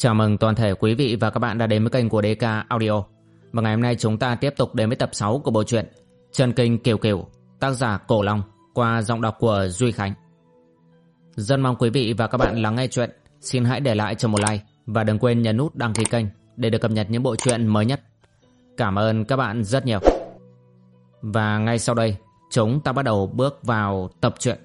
Chào mừng toàn thể quý vị và các bạn đã đến với kênh của DK Audio. Và ngày hôm nay chúng ta tiếp tục đến với tập 6 của bộ truyện Trần Kinh Kiều Kiều, tác giả Cổ Long, qua giọng đọc của Duy Khánh. Rất mong quý vị và các bạn lắng nghe chuyện. Xin hãy để lại cho một like và đừng quên nhấn nút đăng ký kênh để được cập nhật những bộ truyện mới nhất. Cảm ơn các bạn rất nhiều. Và ngay sau đây, chúng ta bắt đầu bước vào tập truyện.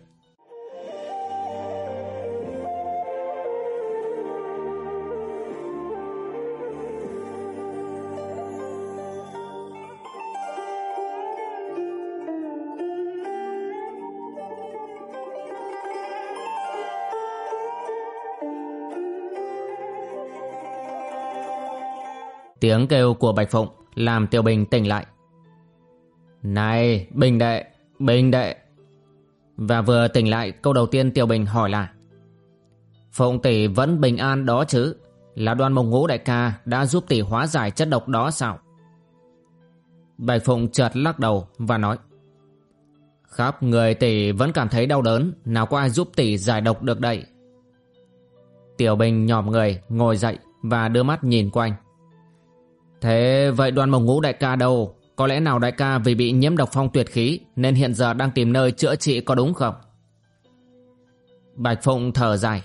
Tiếng kêu của Bạch Phụng làm Tiêu Bình tỉnh lại. Này, Bình đệ, Bình đệ. Và vừa tỉnh lại câu đầu tiên Tiêu Bình hỏi là Phụng tỷ vẫn bình an đó chứ? Là đoan mông ngũ đại ca đã giúp tỷ hóa giải chất độc đó sao? Bạch Phụng chợt lắc đầu và nói Khắp người tỷ vẫn cảm thấy đau đớn Nào có ai giúp tỷ giải độc được đây Tiểu Bình nhòm người ngồi dậy Và đưa mắt nhìn quanh Thế vậy đoàn mông ngũ đại ca đâu? Có lẽ nào đại ca vì bị nhiễm độc phong tuyệt khí nên hiện giờ đang tìm nơi chữa trị có đúng không? Bạch Phụng thở dài.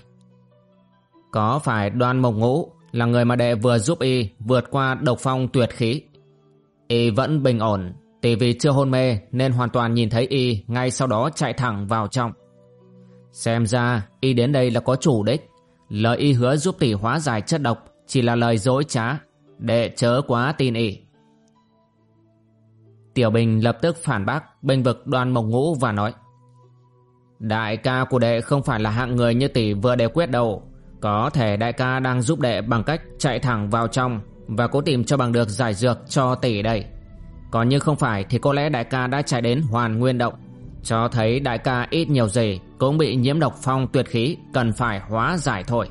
Có phải đoàn mộc ngũ là người mà đệ vừa giúp y vượt qua độc phong tuyệt khí? Y vẫn bình ổn, tỷ vì chưa hôn mê nên hoàn toàn nhìn thấy y ngay sau đó chạy thẳng vào trong. Xem ra y đến đây là có chủ đích. Lời y hứa giúp tỷ hóa giải chất độc chỉ là lời dối trá Đệ chớ quá tin ỉ Tiểu Bình lập tức phản bác bênh vực đoan mộc ngũ và nói, Đại ca của đệ không phải là hạng người như tỷ vừa đề quyết đâu Có thể đại ca đang giúp đệ bằng cách chạy thẳng vào trong Và cố tìm cho bằng được giải dược cho tỷ đây. Còn như không phải thì có lẽ đại ca đã chạy đến hoàn nguyên động. Cho thấy đại ca ít nhiều gì cũng bị nhiễm độc phong tuyệt khí Cần phải hóa giải thôi.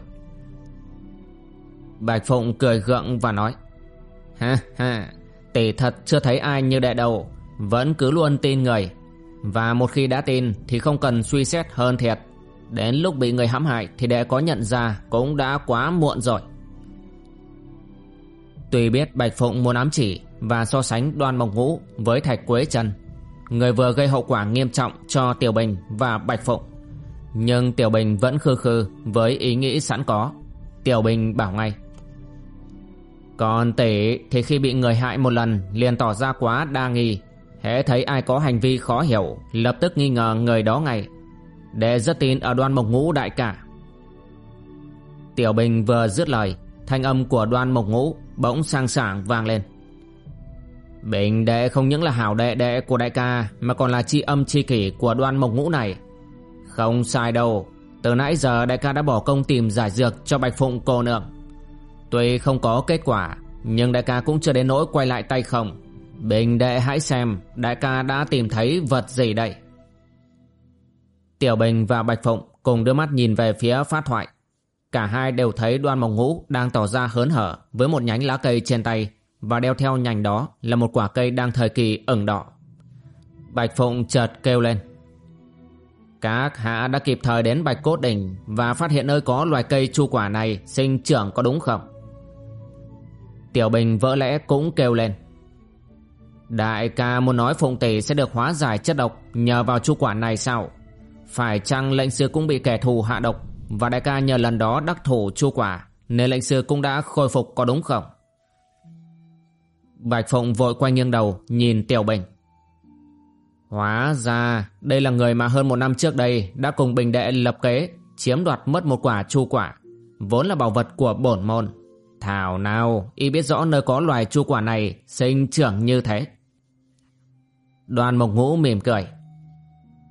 Bạch Phụng cười gượng và nói, Ha ha, Tỷ thật chưa thấy ai như đệ đầu, Vẫn cứ luôn tin người. Và một khi đã tin thì không cần suy xét hơn thiệt. Đến lúc bị người hãm hại Thì đệ có nhận ra cũng đã quá muộn rồi. Tuy biết Bạch Phụng muốn ám chỉ Và so sánh đoan mộc ngũ với Thạch Quế Trần, Người vừa gây hậu quả nghiêm trọng cho Tiểu Bình và Bạch Phụng, Nhưng Tiểu Bình vẫn khư khư với ý nghĩ sẵn có. Tiểu Bình bảo ngay còn tỷ thì khi bị người hại một lần, liền tỏ ra quá đa nghi. Hễ thấy ai có hành vi khó hiểu, Lập tức nghi ngờ người đó ngay. Để rất tin ở đoan mộc ngũ đại cả Tiểu Bình vừa dứt lời, Thanh âm của đoan mộc ngũ Bỗng sang sảng vang lên. Bình đệ không những là hảo đệ đệ của đại ca, Mà còn là chi âm chi kỷ của đoan mộc ngũ này. Không sai đâu, Từ nãy giờ đại ca đã bỏ công tìm giải dược cho Bạch Phụng cô nương. Tuy không có kết quả, Nhưng đại ca cũng chưa đến nỗi quay lại tay không. Bình đệ hãy xem, Đại ca đã tìm thấy vật gì đây? Tiểu Bình và Bạch Phụng Cùng đưa mắt nhìn về phía phát thoại. Cả hai đều thấy đoan mộng ngũ Đang tỏ ra hớn hở Với một nhánh lá cây trên tay Và đeo theo nhành đó Là một quả cây đang thời kỳ ửng đỏ. Bạch Phụng chợt kêu lên. Các hạ đã kịp thời đến Bạch Cốt Đỉnh và phát hiện nơi có loài cây chu quả này, sinh trưởng có đúng không? Tiểu Bình vỡ lẽ cũng kêu lên. Đại ca muốn nói Phụng Tỷ sẽ được hóa giải chất độc Nhờ vào chu quản này sao? Phải chăng lệnh sư cũng bị kẻ thù hạ độc Và đại ca nhờ lần đó đắc thủ chu quả Nên lệnh sư cũng đã khôi phục có đúng không? Bạch Phụng vội quay nghiêng đầu Nhìn Tiểu Bình. Hóa ra đây là người mà hơn một năm trước đây Đã cùng Bình Đệ lập kế Chiếm đoạt mất một quả chu quả, Vốn là bảo vật của bổn môn. Thảo nào y biết rõ nơi có loài chu quả này sinh trưởng như thế. Đoàn mộc ngũ mỉm cười.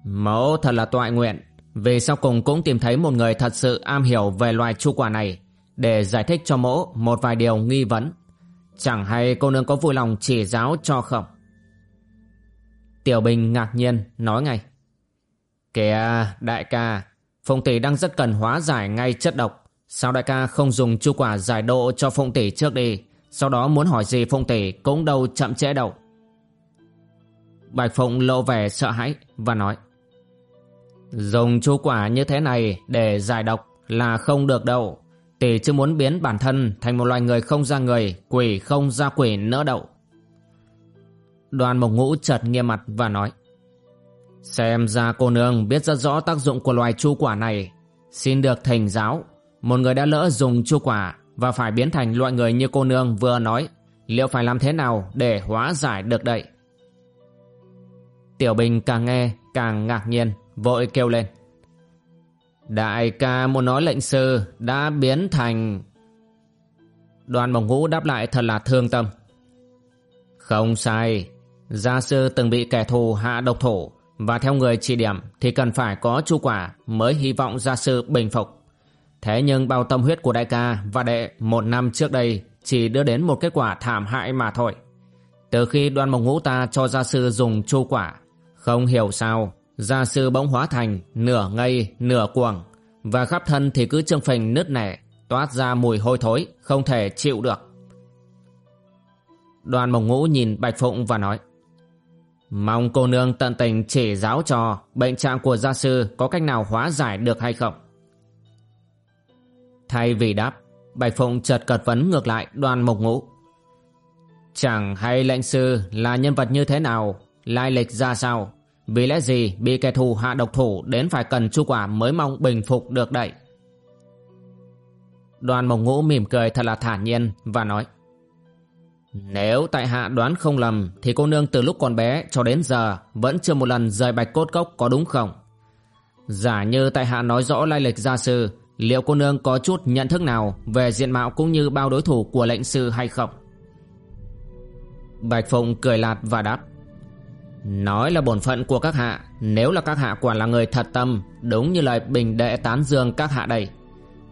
Mẫu thật là toại nguyện. Vì sau cùng cũng tìm thấy một người thật sự am hiểu về loài chu quả này để giải thích cho mẫu một vài điều nghi vấn. Chẳng hay cô nương có vui lòng chỉ giáo cho không? Tiểu Bình ngạc nhiên nói ngay. Kìa đại ca, Phùng Tỷ đang rất cần hóa giải ngay chất độc Sao đại ca không dùng chu quả giải độ cho Phụng Tỷ trước đi? Sau đó muốn hỏi gì Phụng Tỷ cũng đâu chậm trễ đâu. Bạch Phụng lộ vẻ sợ hãi và nói Dùng chu quả như thế này để giải độc là không được đâu. Tỷ chưa muốn biến bản thân thành một loài người không ra người, quỷ không ra quỷ nữa đâu. Đoàn mộc ngũ chợt nghiêm mặt và nói Xem ra cô nương biết rất rõ tác dụng của loài chu quả này. Xin được thành giáo. Một người đã lỡ dùng chu quả Và phải biến thành loại người như cô nương vừa nói. Liệu phải làm thế nào để hóa giải được đậy Tiểu Bình càng nghe, càng ngạc nhiên, Vội kêu lên. Đại ca muốn nói lệnh sư Đã biến thành Đoàn mộng ngũ đáp lại thật là thương tâm. Không sai, Gia sư từng bị kẻ thù hạ độc thủ và theo người chỉ điểm thì cần phải có chu quả mới hy vọng gia sư bình phục. Thế nhưng bao tâm huyết của đại ca và đệ một năm trước đây chỉ đưa đến một kết quả thảm hại mà thôi. Từ khi đoan mộc ngũ ta cho gia sư dùng chu quả, không hiểu sao gia sư bỗng hóa thành nửa ngây nửa cuồng và khắp thân thì cứ trương phình nứt nẻ toát ra mùi hôi thối không thể chịu được. Đoàn mộc ngũ nhìn Bạch Phụng và nói Mong cô nương tận tình chỉ giáo cho bệnh trạng của gia sư có cách nào hóa giải được hay không. Thay vì đáp, Bạch Phụng chợt cật vấn ngược lại đoàn mộc ngũ. Chẳng hay lệnh sư là nhân vật như thế nào, lai lịch ra sao, vì lẽ gì bị kẻ thù hạ độc thủ đến phải cần chu quả mới mong bình phục được đậy. Đoàn mộc ngũ mỉm cười thật là thản nhiên và nói. Nếu tại hạ đoán không lầm thì cô nương từ lúc còn bé cho đến giờ vẫn chưa một lần rời bạch cốt cốc có đúng không? Giả như tại hạ nói rõ lai lịch gia sư, liệu cô nương có chút nhận thức nào về diện mạo cũng như bao đối thủ của lệnh sư hay không? Bạch Phụng cười lạt và đáp. Nói là bổn phận của các hạ, nếu là các hạ quả là người thật tâm, đúng như lời bình đệ tán dương các hạ đây.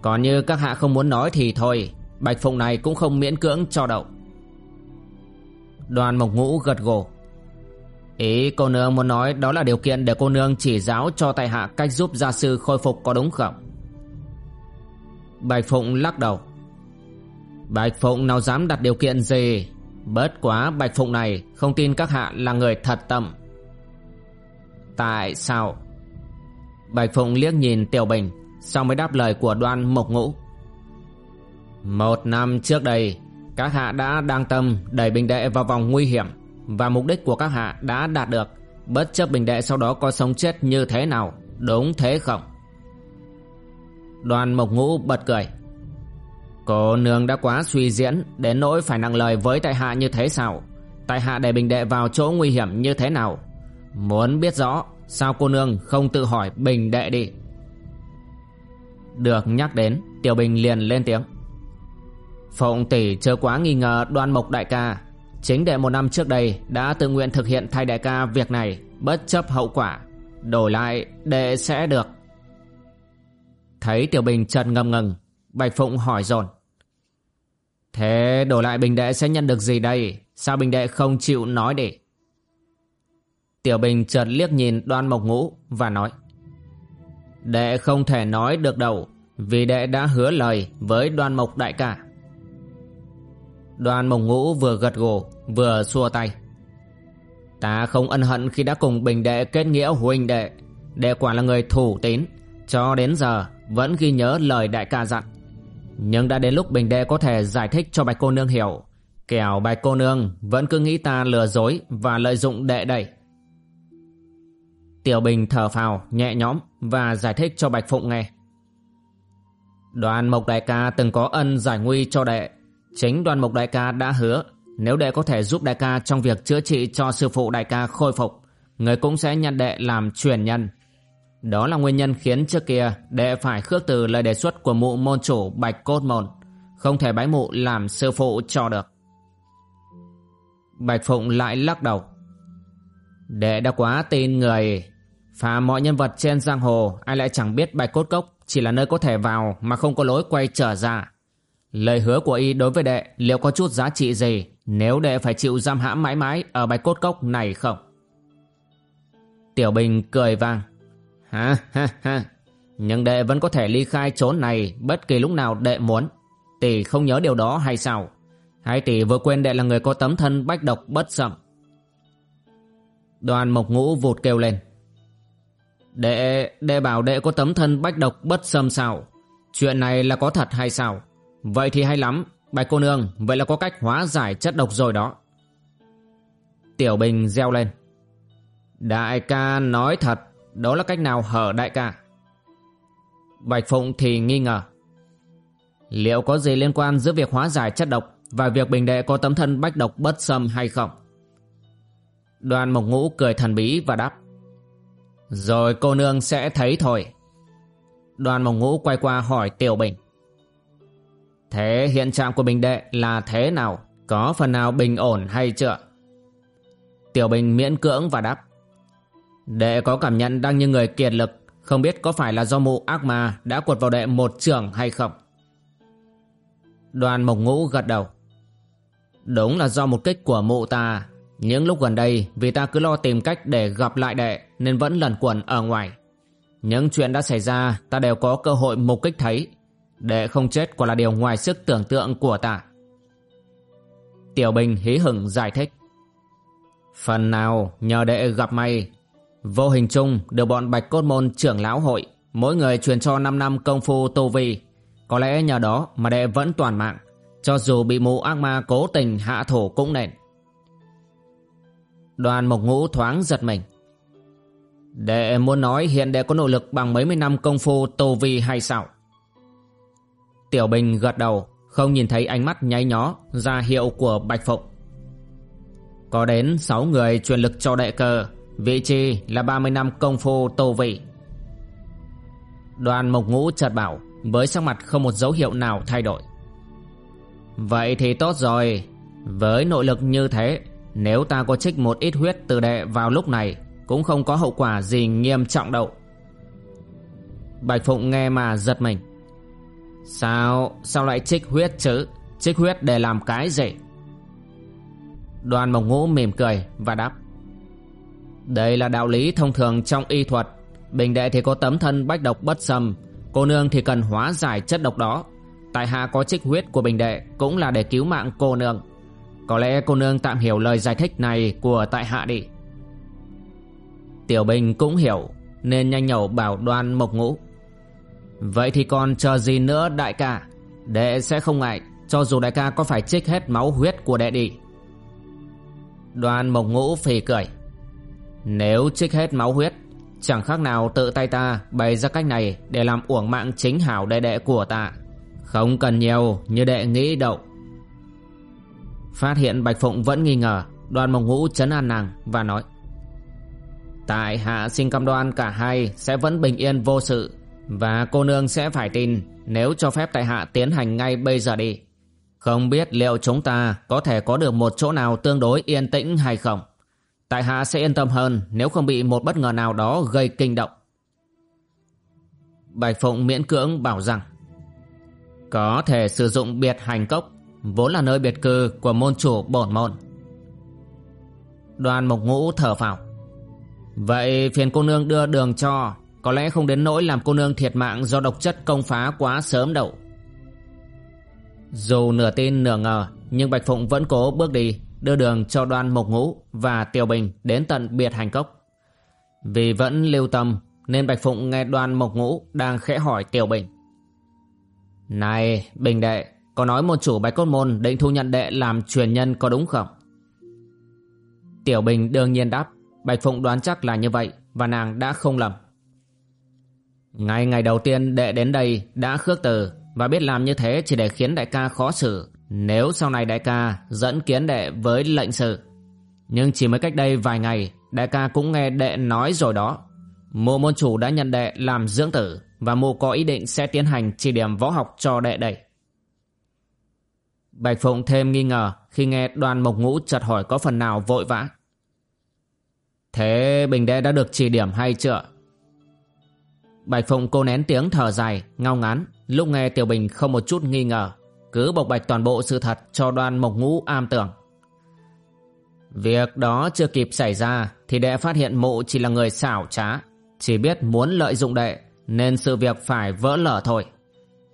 Còn như các hạ không muốn nói thì thôi, Bạch Phụng này cũng không miễn cưỡng cho đậu. Đoàn mộc ngũ gật gù Ý cô nương muốn nói đó là điều kiện để cô nương chỉ giáo cho tại hạ cách giúp gia sư khôi phục có đúng không? Bạch Phụng lắc đầu. Bạch Phụng nào dám đặt điều kiện gì? Bớt quá, Bạch Phụng này Không tin các hạ là người thật tâm. Tại sao? Bạch Phụng liếc nhìn Tiểu Bình, Sau mới đáp lời của đoan mộc ngũ. Một năm trước đây, các hạ đã đang tâm đẩy bình đệ vào vòng nguy hiểm và mục đích của các hạ đã đạt được. Bất chấp bình đệ sau đó có sống chết như thế nào, đúng thế không? Đoàn mộc ngũ bật cười. Cô nương đã quá suy diễn, đến nỗi phải nặng lời với tại hạ như thế sao? Tại hạ để bình đệ vào chỗ nguy hiểm như thế nào? Muốn biết rõ, sao cô nương không tự hỏi bình đệ đi? Được nhắc đến, tiểu bình liền lên tiếng. Phụng tỷ chưa quá nghi ngờ đoan mộc đại ca. Chính đệ một năm trước đây đã tự nguyện thực hiện thay đại ca việc này, Bất chấp hậu quả. Đổi lại, đệ sẽ được Thấy Tiểu Bình chợt ngầm ngừng, Bạch Phụng hỏi dồn. Thế đổi lại Bình đệ sẽ nhận được gì đây? Sao Bình đệ không chịu nói để? Tiểu Bình chợt liếc nhìn đoan mộc ngũ Và nói. Đệ không thể nói được đâu, Vì đệ đã hứa lời với đoan mộc đại ca. Đoàn mộc ngũ vừa gật gù, vừa xua tay. Ta không ân hận khi đã cùng bình đệ kết nghĩa huynh đệ. Đệ quả là người thủ tín, Cho đến giờ vẫn ghi nhớ lời đại ca dặn. Nhưng đã đến lúc bình đệ có thể giải thích cho bạch cô nương hiểu, Kẻo bạch cô nương vẫn cứ nghĩ ta lừa dối và lợi dụng đệ đây Tiểu Bình thở phào nhẹ nhõm và giải thích cho Bạch Phụng nghe. Đoàn Mộc Đại ca từng có ân giải nguy cho đệ. Chính đoàn mộc đại ca đã hứa, Nếu đệ có thể giúp đại ca trong việc chữa trị cho sư phụ đại ca khôi phục, Người cũng sẽ nhận đệ làm truyền nhân. Đó là nguyên nhân khiến trước kia đệ phải khước từ lời đề xuất của mụ môn chủ Bạch Cốt Môn, Không thể bái mụ làm sư phụ cho được Bạch Phụng lại lắc đầu Đệ đã quá tin người Phà mọi nhân vật trên giang hồ, Ai lại chẳng biết Bạch Cốt Cốc Chỉ là nơi có thể vào mà không có lối quay trở ra Lời hứa của y đối với đệ liệu có chút giá trị gì nếu đệ phải chịu giam hãm mãi mãi ở bạch cốt cốc này không? Tiểu Bình cười vang. Ha ha ha, nhưng đệ vẫn có thể ly khai trốn này bất kỳ lúc nào đệ muốn. Tỷ không nhớ điều đó hay sao? Hay tỷ vừa quên đệ là người có tấm thân bách độc bất sậm. Đoàn mộc ngũ vụt kêu lên. Đệ, đệ bảo đệ có tấm thân bách độc bất xâm sao? Chuyện này là có thật hay sao Vậy thì hay lắm Bạch cô nương Vậy là có cách hóa giải chất độc rồi đó Tiểu Bình reo lên Đại ca nói thật đó là cách nào hở đại ca? Bạch Phụng thì nghi ngờ. Liệu có gì liên quan giữa việc hóa giải chất độc Và việc bình đệ có tấm thân bách độc bất xâm hay không? Đoàn Mộc Ngũ cười thần bí và đáp. Rồi cô nương sẽ thấy thôi. Đoàn Mộc Ngũ quay qua hỏi Tiểu Bình. Thế hiện trạng của Bình Đệ là thế nào? Có phần nào bình ổn hay chưa? Tiểu Bình miễn cưỡng và đáp. Đệ có cảm nhận đang như người kiệt lực, Không biết có phải là do mụ ác ma đã quật vào đệ một trường hay không? Đoàn Mộc Ngũ gật đầu. Đúng là do một kích của mụ ta. Những lúc gần đây, vì ta cứ lo tìm cách để gặp lại đệ, Nên vẫn lẩn quẩn ở ngoài. Những chuyện đã xảy ra, ta đều có cơ hội mục kích thấy. Đệ không chết quả là điều ngoài sức tưởng tượng của ta. Tiểu Bình hí hửng giải thích. Phần nào, nhờ đệ gặp may Vô hình chung, được bọn Bạch Cốt Môn trưởng lão hội, Mỗi người truyền cho 5 năm công phu tu vi. Có lẽ nhờ đó mà đệ vẫn toàn mạng, Cho dù bị mụ ác ma cố tình hạ thổ cũng nền Đoàn Mộc Ngũ thoáng giật mình. Đệ muốn nói hiện đệ có nội lực bằng mấy mươi năm công phu tu vi hay sao? Tiểu Bình gật đầu, Không nhìn thấy ánh mắt nháy nhó ra hiệu của Bạch Phụng. Có đến 6 người truyền lực cho đệ cơ Vị trí là 30 năm công phu tô vị. Đoàn Mộc Ngũ chợt bảo Với sắc mặt không một dấu hiệu nào thay đổi. Vậy thì tốt rồi Với nội lực như thế Nếu ta có trích một ít huyết từ đệ vào lúc này Cũng không có hậu quả gì nghiêm trọng đâu. Bạch Phụng nghe mà giật mình. Sao, sao lại trích huyết chứ? Trích huyết để làm cái gì? Đoàn mộc ngũ mỉm cười và đáp. Đây là đạo lý thông thường trong y thuật. Bình đệ thì có tấm thân bách độc bất xâm. Cô nương thì cần hóa giải chất độc đó. Tại hạ có trích huyết của bình đệ Cũng là để cứu mạng cô nương. Có lẽ cô nương tạm hiểu lời giải thích này Của tại hạ đi. Tiểu Bình cũng hiểu, Nên nhanh nhẩu bảo đoan mộc ngũ. Vậy thì còn chờ gì nữa, đại ca? Đệ sẽ không ngại, Cho dù đại ca có phải trích hết máu huyết của đệ đi. Đoàn mộc ngũ phì cười. Nếu trích hết máu huyết, Chẳng khác nào tự tay ta bày ra cách này Để làm uổng mạng chính hảo đệ đệ của ta Không cần nhiều, như đệ nghĩ đâu Phát hiện Bạch Phụng vẫn nghi ngờ, Đoàn mộng ngũ chấn an nàng và nói, Tại hạ xin cam đoan cả hai sẽ vẫn bình yên vô sự và cô nương sẽ phải tin nếu cho phép tại hạ tiến hành ngay bây giờ đi. Không biết liệu chúng ta có thể có được một chỗ nào tương đối yên tĩnh hay không. Tại hạ sẽ yên tâm hơn nếu không bị một bất ngờ nào đó gây kinh động. Bạch Phụng miễn cưỡng bảo rằng có thể sử dụng biệt hành cốc vốn là nơi biệt cư của môn chủ bổn môn. Đoàn Mộc Ngũ thở phào. Vậy phiền cô nương đưa đường cho có lẽ không đến nỗi làm cô nương thiệt mạng do độc chất công phá quá sớm đâu. Dù nửa tin nửa ngờ, nhưng Bạch Phụng vẫn cố bước đi, đưa đường cho đoan mộc ngũ và Tiểu Bình đến tận biệt hành cốc. Vì vẫn lưu tâm, nên Bạch Phụng nghe đoan mộc ngũ đang khẽ hỏi Tiểu Bình. Này, Bình đệ, có nói một chủ Bạch Cốt Môn định thu nhận đệ làm truyền nhân có đúng không? Tiểu Bình đương nhiên đáp, Bạch Phụng đoán chắc là như vậy và nàng đã không lầm. Ngày ngày đầu tiên đệ đến đây đã khước từ và biết làm như thế chỉ để khiến đại ca khó xử nếu sau này đại ca dẫn kiến đệ với lệnh sự. Nhưng chỉ mới cách đây vài ngày đại ca cũng nghe đệ nói rồi đó. Mộ môn chủ đã nhận đệ làm dưỡng tử và mộ có ý định sẽ tiến hành chỉ điểm võ học cho đệ đây. Bạch Phụng thêm nghi ngờ khi nghe đoàn mộc ngũ chợt hỏi có phần nào vội vã. Thế Bình Đệ đã được chỉ điểm hay chưa? Bạch Phụng cô nén tiếng thở dài, ngao ngán, lúc nghe Tiểu Bình không một chút nghi ngờ, cứ bộc bạch toàn bộ sự thật cho đoan mộc ngũ am tưởng. Việc đó chưa kịp xảy ra thì đệ phát hiện mụ chỉ là người xảo trá, chỉ biết muốn lợi dụng đệ nên sự việc phải vỡ lở thôi.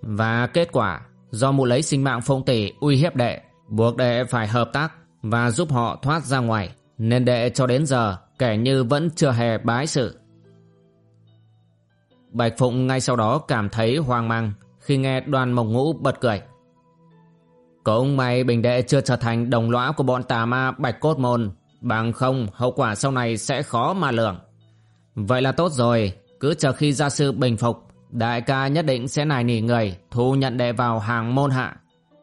Và kết quả do mụ lấy sinh mạng phong tỷ uy hiếp đệ, buộc đệ phải hợp tác và giúp họ thoát ra ngoài, nên đệ cho đến giờ kẻ như vẫn chưa hề bái sự. Bạch Phụng ngay sau đó cảm thấy hoang mang khi nghe đoàn mộc ngũ bật cười. Cũng may bình đệ chưa trở thành đồng lõa của bọn tà ma bạch cốt môn, bằng không hậu quả sau này sẽ khó mà lường. Vậy là tốt rồi, cứ chờ khi gia sư bình phục, đại ca nhất định sẽ nài nỉ người thu nhận đệ vào hàng môn hạ.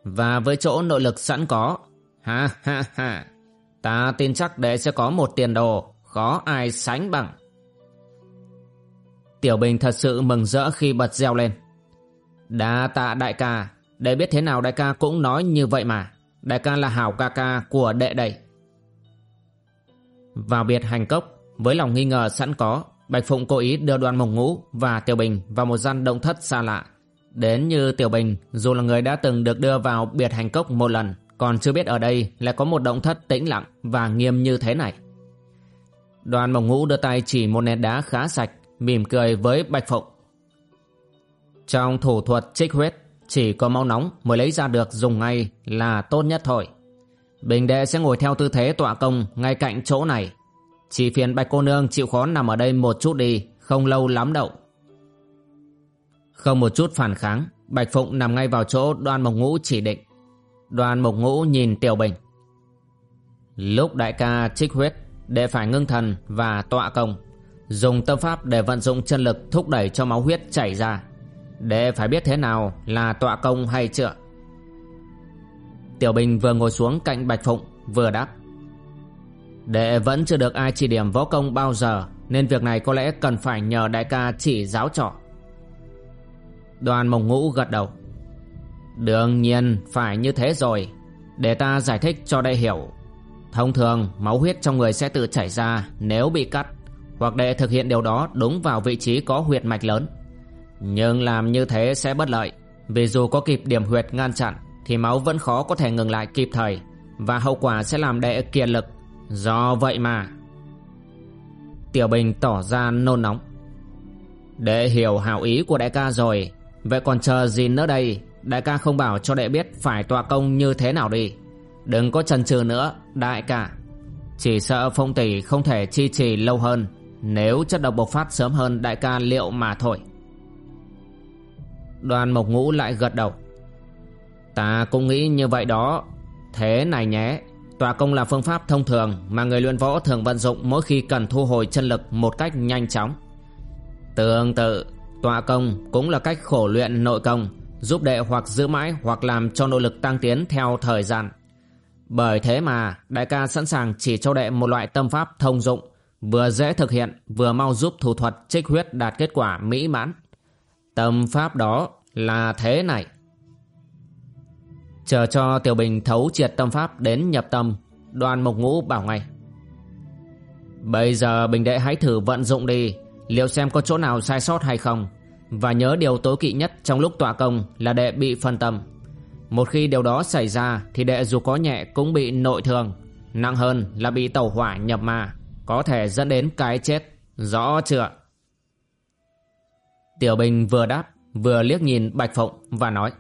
Và với chỗ nội lực sẵn có, ha ha ha, ta tin chắc đệ sẽ có một tiền đồ, khó ai sánh bằng. Tiểu Bình thật sự mừng rỡ khi bật reo lên. Đa tạ đại ca, để biết thế nào đại ca cũng nói như vậy mà. Đại ca là hảo ca ca của đệ đây. Vào biệt hành cốc, với lòng nghi ngờ sẵn có, Bạch Phụng cố ý đưa đoàn mộng ngũ và Tiểu Bình vào một gian động thất xa lạ. Đến như Tiểu Bình, dù là người đã từng được đưa vào biệt hành cốc một lần, còn chưa biết ở đây lại có một động thất tĩnh lặng và nghiêm như thế này. Đoàn mộng ngũ đưa tay chỉ một nét đá khá sạch, mỉm cười với Bạch Phụng. Trong thủ thuật trích huyết, chỉ có máu nóng mới lấy ra được dùng ngay là tốt nhất thôi. Bình đệ sẽ ngồi theo tư thế tọa công ngay cạnh chỗ này. Chỉ phiền Bạch cô nương chịu khó nằm ở đây một chút đi, không lâu lắm đâu. Không một chút phản kháng, Bạch Phụng nằm ngay vào chỗ đoan mộc ngũ chỉ định. Đoan mộc ngũ nhìn Tiểu Bình. Lúc đại ca trích huyết, đệ phải ngưng thần và tọa công. Dùng tâm pháp để vận dụng chân lực thúc đẩy cho máu huyết chảy ra để phải biết thế nào là tọa công hay chưa. Tiểu Bình vừa ngồi xuống cạnh Bạch Phụng, vừa đáp. Đệ vẫn chưa được ai chỉ điểm võ công bao giờ, Nên việc này có lẽ cần phải nhờ đại ca chỉ giáo trò Đoàn mộng ngũ gật đầu Đương nhiên phải như thế rồi, Để ta giải thích cho đệ hiểu Thông thường, máu huyết trong người sẽ tự chảy ra nếu bị cắt, Hoặc đệ thực hiện điều đó đúng vào vị trí có huyệt mạch lớn nhưng làm như thế sẽ bất lợi, Vì dù có kịp điểm huyệt ngăn chặn, Thì máu vẫn khó có thể ngừng lại kịp thời, Và hậu quả sẽ làm đệ kiệt lực. Do vậy mà, Tiểu Bình tỏ ra nôn nóng. Để hiểu hảo ý của đại ca rồi, Vậy còn chờ gì nữa đây? Đại ca không bảo cho đệ biết Phải tọa công như thế nào đi. Đừng có chần chừ nữa, đại ca. Chỉ sợ phong tỷ không thể chi trì lâu hơn. Nếu chất độc bộc phát sớm hơn đại ca liệu mà thôi. Đoàn mộc ngũ lại gật đầu Ta cũng nghĩ như vậy đó Thế này nhé Tòa công là phương pháp thông thường mà người luyện võ thường vận dụng mỗi khi cần thu hồi chân lực một cách nhanh chóng. Tương tự, tọa công cũng là cách khổ luyện nội công, giúp đệ hoặc giữ mãi hoặc làm cho nội lực tăng tiến theo thời gian. Bởi thế mà đại ca sẵn sàng chỉ cho đệ một loại tâm pháp thông dụng, vừa dễ thực hiện vừa mau giúp thủ thuật trích huyết đạt kết quả mỹ mãn. Tâm pháp đó là thế này. Chờ cho Tiểu Bình thấu triệt tâm pháp đến nhập tâm Đoàn Mộc Ngũ bảo ngay. Bây giờ Bình Đệ hãy thử vận dụng đi, Liệu xem có chỗ nào sai sót hay không. Và nhớ điều tối kỵ nhất trong lúc tọa công là đệ bị phân tâm. Một khi điều đó xảy ra Thì đệ dù có nhẹ cũng bị nội thương, Nặng hơn là bị tẩu hỏa nhập ma, Có thể dẫn đến cái chết, Rõ chưa? Tiểu Bình vừa đáp Vừa liếc nhìn Bạch Phụng và nói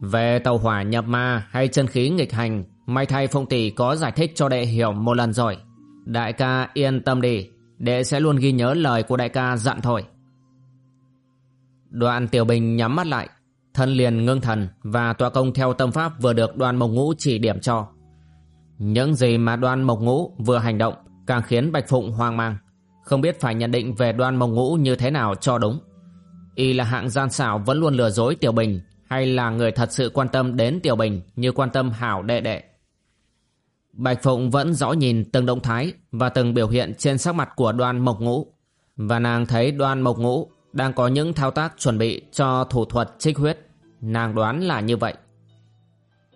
về tàu hỏa nhập ma hay chân khí nghịch hành, may thay phong tỷ có giải thích cho đệ hiểu một lần rồi. Đại ca yên tâm đi, đệ sẽ luôn ghi nhớ lời của đại ca dặn thôi. Đoạn tiểu bình nhắm mắt lại, thân liền ngưng thần và tọa công theo tâm pháp vừa được đoàn mộc ngũ chỉ điểm cho. Những gì mà Đoàn mộc ngũ vừa hành động càng khiến Bạch Phụng hoang mang, không biết phải nhận định về đoan mộc ngũ như thế nào cho đúng. Y là hạng gian xảo vẫn luôn lừa dối Tiểu Bình hay là người thật sự quan tâm đến Tiểu Bình như quan tâm Hảo đệ đệ. Bạch Phụng vẫn rõ nhìn từng động thái và từng biểu hiện trên sắc mặt của đoan mộc ngũ. Và nàng thấy đoan mộc ngũ đang có những thao tác chuẩn bị cho thủ thuật trích huyết. Nàng đoán là như vậy.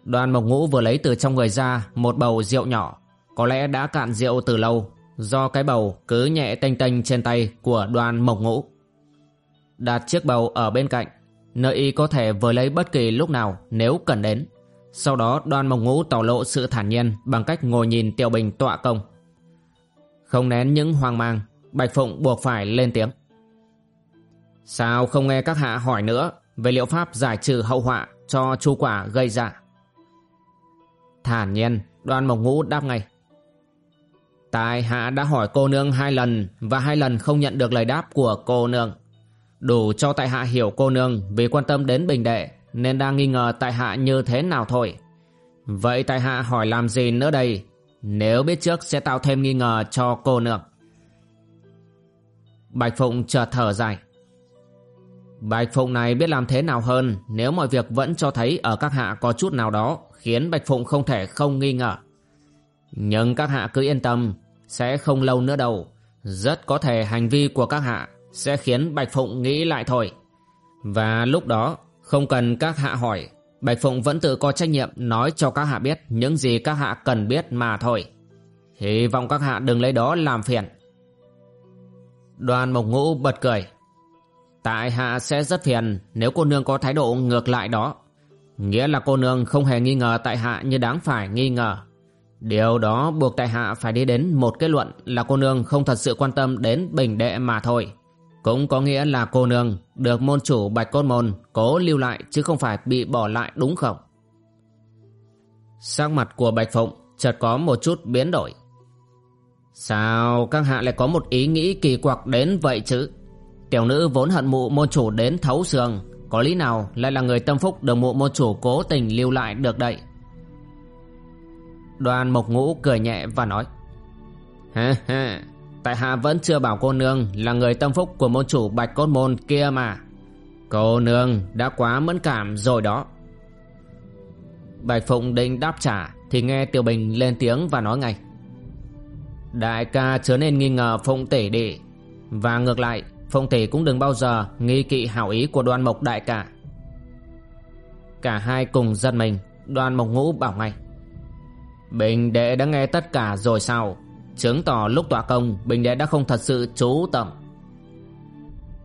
Đoan mộc ngũ vừa lấy từ trong người ra một bầu rượu nhỏ, có lẽ đã cạn rượu từ lâu, do cái bầu cứ nhẹ tênh tênh trên tay của Đoàn mộc ngũ. Đặt chiếc bầu ở bên cạnh, nơi y có thể vừa lấy bất kỳ lúc nào nếu cần đến. Sau đó Đoàn mộc ngũ tỏ lộ sự thản nhiên bằng cách ngồi nhìn Tiểu Bình tọa công. Không nén những hoang mang, Bạch Phụng buộc phải lên tiếng. Sao không nghe các hạ hỏi nữa về liệu pháp giải trừ hậu họa cho chu quả gây ra? Thản nhiên, Đoàn mộc ngũ đáp ngay. Tài hạ đã hỏi cô nương hai lần và hai lần không nhận được lời đáp của cô nương. đủ cho tại hạ hiểu cô nương vì quan tâm đến bình đệ nên đang nghi ngờ tại hạ như thế nào thôi. Vậy tại hạ hỏi làm gì nữa đây? Nếu biết trước sẽ tạo thêm nghi ngờ cho cô nương. Bạch Phụng chợt thở dài. Bạch Phụng này biết làm thế nào hơn nếu mọi việc vẫn cho thấy ở các hạ có chút nào đó khiến Bạch Phụng không thể không nghi ngờ. Nhưng các hạ cứ yên tâm, sẽ không lâu nữa đâu. Rất có thể hành vi của các hạ sẽ khiến Bạch Phụng nghĩ lại thôi. Và lúc đó, không cần các hạ hỏi, Bạch Phụng vẫn tự có trách nhiệm nói cho các hạ biết những gì các hạ cần biết mà thôi. Hy vọng các hạ đừng lấy đó làm phiền. Đoàn Mộc Ngũ bật cười. Tại hạ sẽ rất phiền nếu cô nương có thái độ ngược lại đó. Nghĩa là cô nương không hề nghi ngờ tại hạ như đáng phải nghi ngờ. Điều đó buộc tại hạ phải đi đến một kết luận là cô nương không thật sự quan tâm đến bình đệ mà thôi. Cũng có nghĩa là cô nương được môn chủ Bạch Cốt Môn cố lưu lại chứ không phải bị bỏ lại đúng không? Sắc mặt của Bạch Phụng chợt có một chút biến đổi. Sao các hạ lại có một ý nghĩ kỳ quặc đến vậy chứ? Tiểu nữ vốn hận mụ môn chủ đến thấu xương, Có lý nào lại là người tâm phúc được mụ môn chủ cố tình lưu lại được đây Đoàn mộc ngũ cười nhẹ và nói Ha ha Tại hạ vẫn chưa bảo cô nương là người tâm phúc của môn chủ bạch cốt môn kia mà. Cô nương đã quá mẫn cảm rồi đó. Bạch Phụng định đáp trả Thì nghe Tiểu Bình lên tiếng và nói ngay, Đại ca chớ nên nghi ngờ Phụng tỷ đệ Và ngược lại, Phụng tỷ cũng đừng bao giờ nghi kỵ hảo ý của đoàn mộc đại ca. Cả hai cùng giật mình, đoàn mộc ngũ bảo ngay Bình đệ đã nghe tất cả rồi sao? Chứng tỏ lúc tọa công, Bình đệ đã không thật sự chú tâm.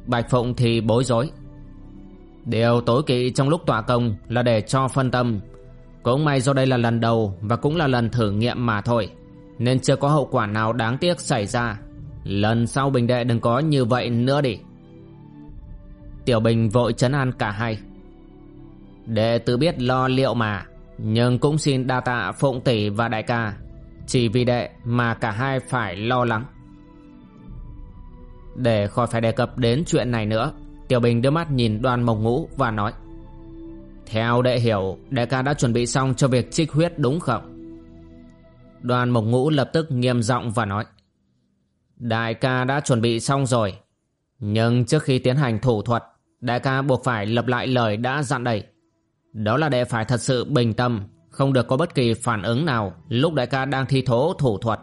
Bạch Phụng thì bối rối. Điều tối kỵ trong lúc tọa công Là để cho phân tâm. Cũng may do đây là lần đầu Và cũng là lần thử nghiệm mà thôi, Nên chưa có hậu quả nào đáng tiếc xảy ra. Lần sau Bình đệ đừng có như vậy nữa đi. Tiểu Bình vội chấn an cả hai. Đệ tự biết lo liệu mà. Nhưng cũng xin đa tạ Phụng Tỷ và Đại ca Chỉ vì đệ mà cả hai phải lo lắng Để khỏi phải đề cập đến chuyện này nữa Tiểu Bình đưa mắt nhìn đoàn mộc ngũ và nói Theo đệ hiểu Đại ca đã chuẩn bị xong cho việc trích huyết đúng không Đoàn mộc ngũ lập tức nghiêm giọng và nói Đại ca đã chuẩn bị xong rồi. Nhưng trước khi tiến hành thủ thuật, đại ca buộc phải lập lại lời đã dặn đầy. Đó là đệ phải thật sự bình tâm, không được có bất kỳ phản ứng nào lúc đại ca đang thi thố thủ thuật.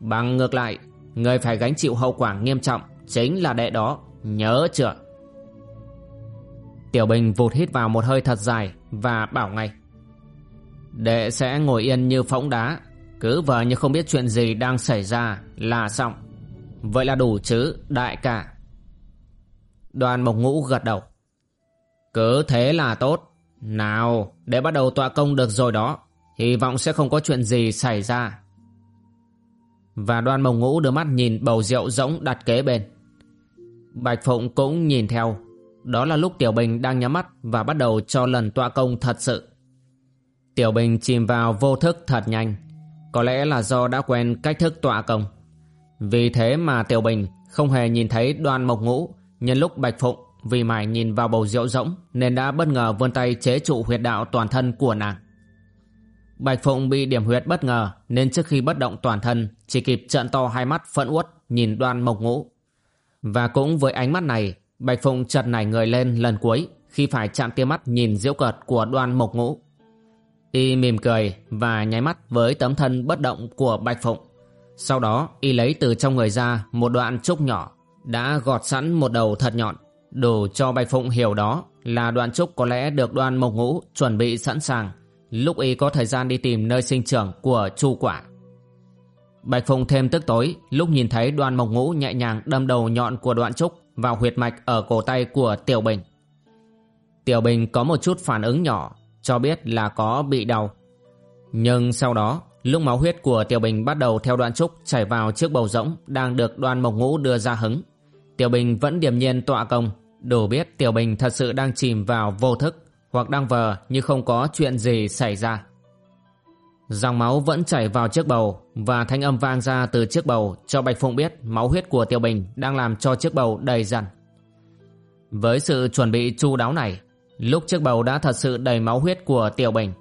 Bằng ngược lại, người phải gánh chịu hậu quả nghiêm trọng chính là đệ đó, nhớ chưa? Tiểu Bình vụt hít vào một hơi thật dài và bảo ngay. Đệ sẽ ngồi yên như phỗng đá, cứ vờ như không biết chuyện gì đang xảy ra là xong. Vậy là đủ chứ đại ca Đoàn mộc ngũ gật đầu Cứ thế là tốt nào, để bắt đầu tọa công được rồi đó. Hy vọng sẽ không có chuyện gì xảy ra. Và đoan mộc ngũ đưa mắt nhìn bầu rượu rỗng đặt kế bên. Bạch Phụng cũng nhìn theo. Đó là lúc Tiểu Bình đang nhắm mắt Và bắt đầu cho lần tọa công thật sự. Tiểu Bình chìm vào vô thức thật nhanh. Có lẽ là do đã quen cách thức tọa công. Vì thế mà Tiểu Bình không hề nhìn thấy đoan mộc ngũ nhân lúc Bạch Phụng vì mải nhìn vào bầu rượu rỗng nên đã bất ngờ vươn tay chế trụ huyệt đạo toàn thân của nàng. Bạch Phụng bị điểm huyệt bất ngờ nên trước khi bất động toàn thân, chỉ kịp trợn to hai mắt phẫn uất nhìn đoan mộc ngũ. Và cũng với ánh mắt này, Bạch Phụng chợt nảy người lên lần cuối khi phải chạm tia mắt nhìn diễu cợt của đoan mộc ngũ. Y mỉm cười và nháy mắt với tấm thân bất động của Bạch Phụng. Sau đó, y lấy từ trong người ra một đoạn trúc nhỏ đã gọt sẵn một đầu thật nhọn đủ cho Bạch Phụng hiểu đó là đoạn trúc có lẽ được đoan mộc ngũ chuẩn bị sẵn sàng lúc y có thời gian đi tìm nơi sinh trưởng của chu quả. Bạch Phụng thêm tức tối lúc nhìn thấy đoan mộc ngũ nhẹ nhàng đâm đầu nhọn của đoạn trúc vào huyệt mạch ở cổ tay của Tiểu Bình. Tiểu Bình có một chút phản ứng nhỏ cho biết là có bị đau. Nhưng sau đó Lúc máu huyết của Tiểu Bình bắt đầu theo đoạn trúc chảy vào chiếc bầu rỗng đang được đoan mộc ngũ đưa ra hứng. Tiểu Bình vẫn điềm nhiên tọa công, đủ biết Tiểu Bình thật sự đang chìm vào vô thức hoặc đang vờ như không có chuyện gì xảy ra. Dòng máu vẫn chảy vào chiếc bầu và thanh âm vang ra từ chiếc bầu cho Bạch Phụng biết máu huyết của Tiểu Bình đang làm cho chiếc bầu đầy dần. Với sự chuẩn bị chu đáo này, lúc chiếc bầu đã thật sự đầy máu huyết của Tiểu Bình,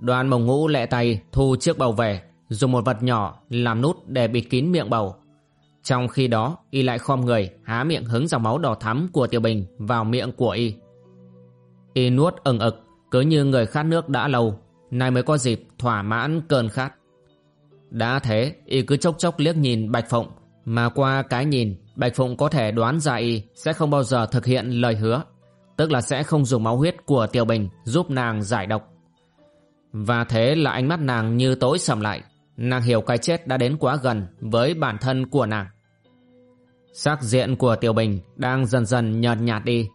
đoàn mộng ngũ lẹ tay thu chiếc bầu về, dùng một vật nhỏ làm nút để bịt kín miệng bầu. Trong khi đó, y lại khom người há miệng hứng dòng máu đỏ thắm của Tiểu Bình vào miệng của y. Y nuốt ừng ực, cứ như người khát nước đã lâu, nay mới có dịp thỏa mãn cơn khát. Đã thế, y cứ chốc chốc liếc nhìn Bạch Phụng, mà qua cái nhìn, Bạch Phụng có thể đoán ra y sẽ không bao giờ thực hiện lời hứa, tức là sẽ không dùng máu huyết của Tiểu Bình giúp nàng giải độc. Và thế là ánh mắt nàng như tối sầm lại, nàng hiểu cái chết đã đến quá gần với bản thân của nàng. Sắc diện của Tiểu Bình đang dần dần nhợt nhạt đi,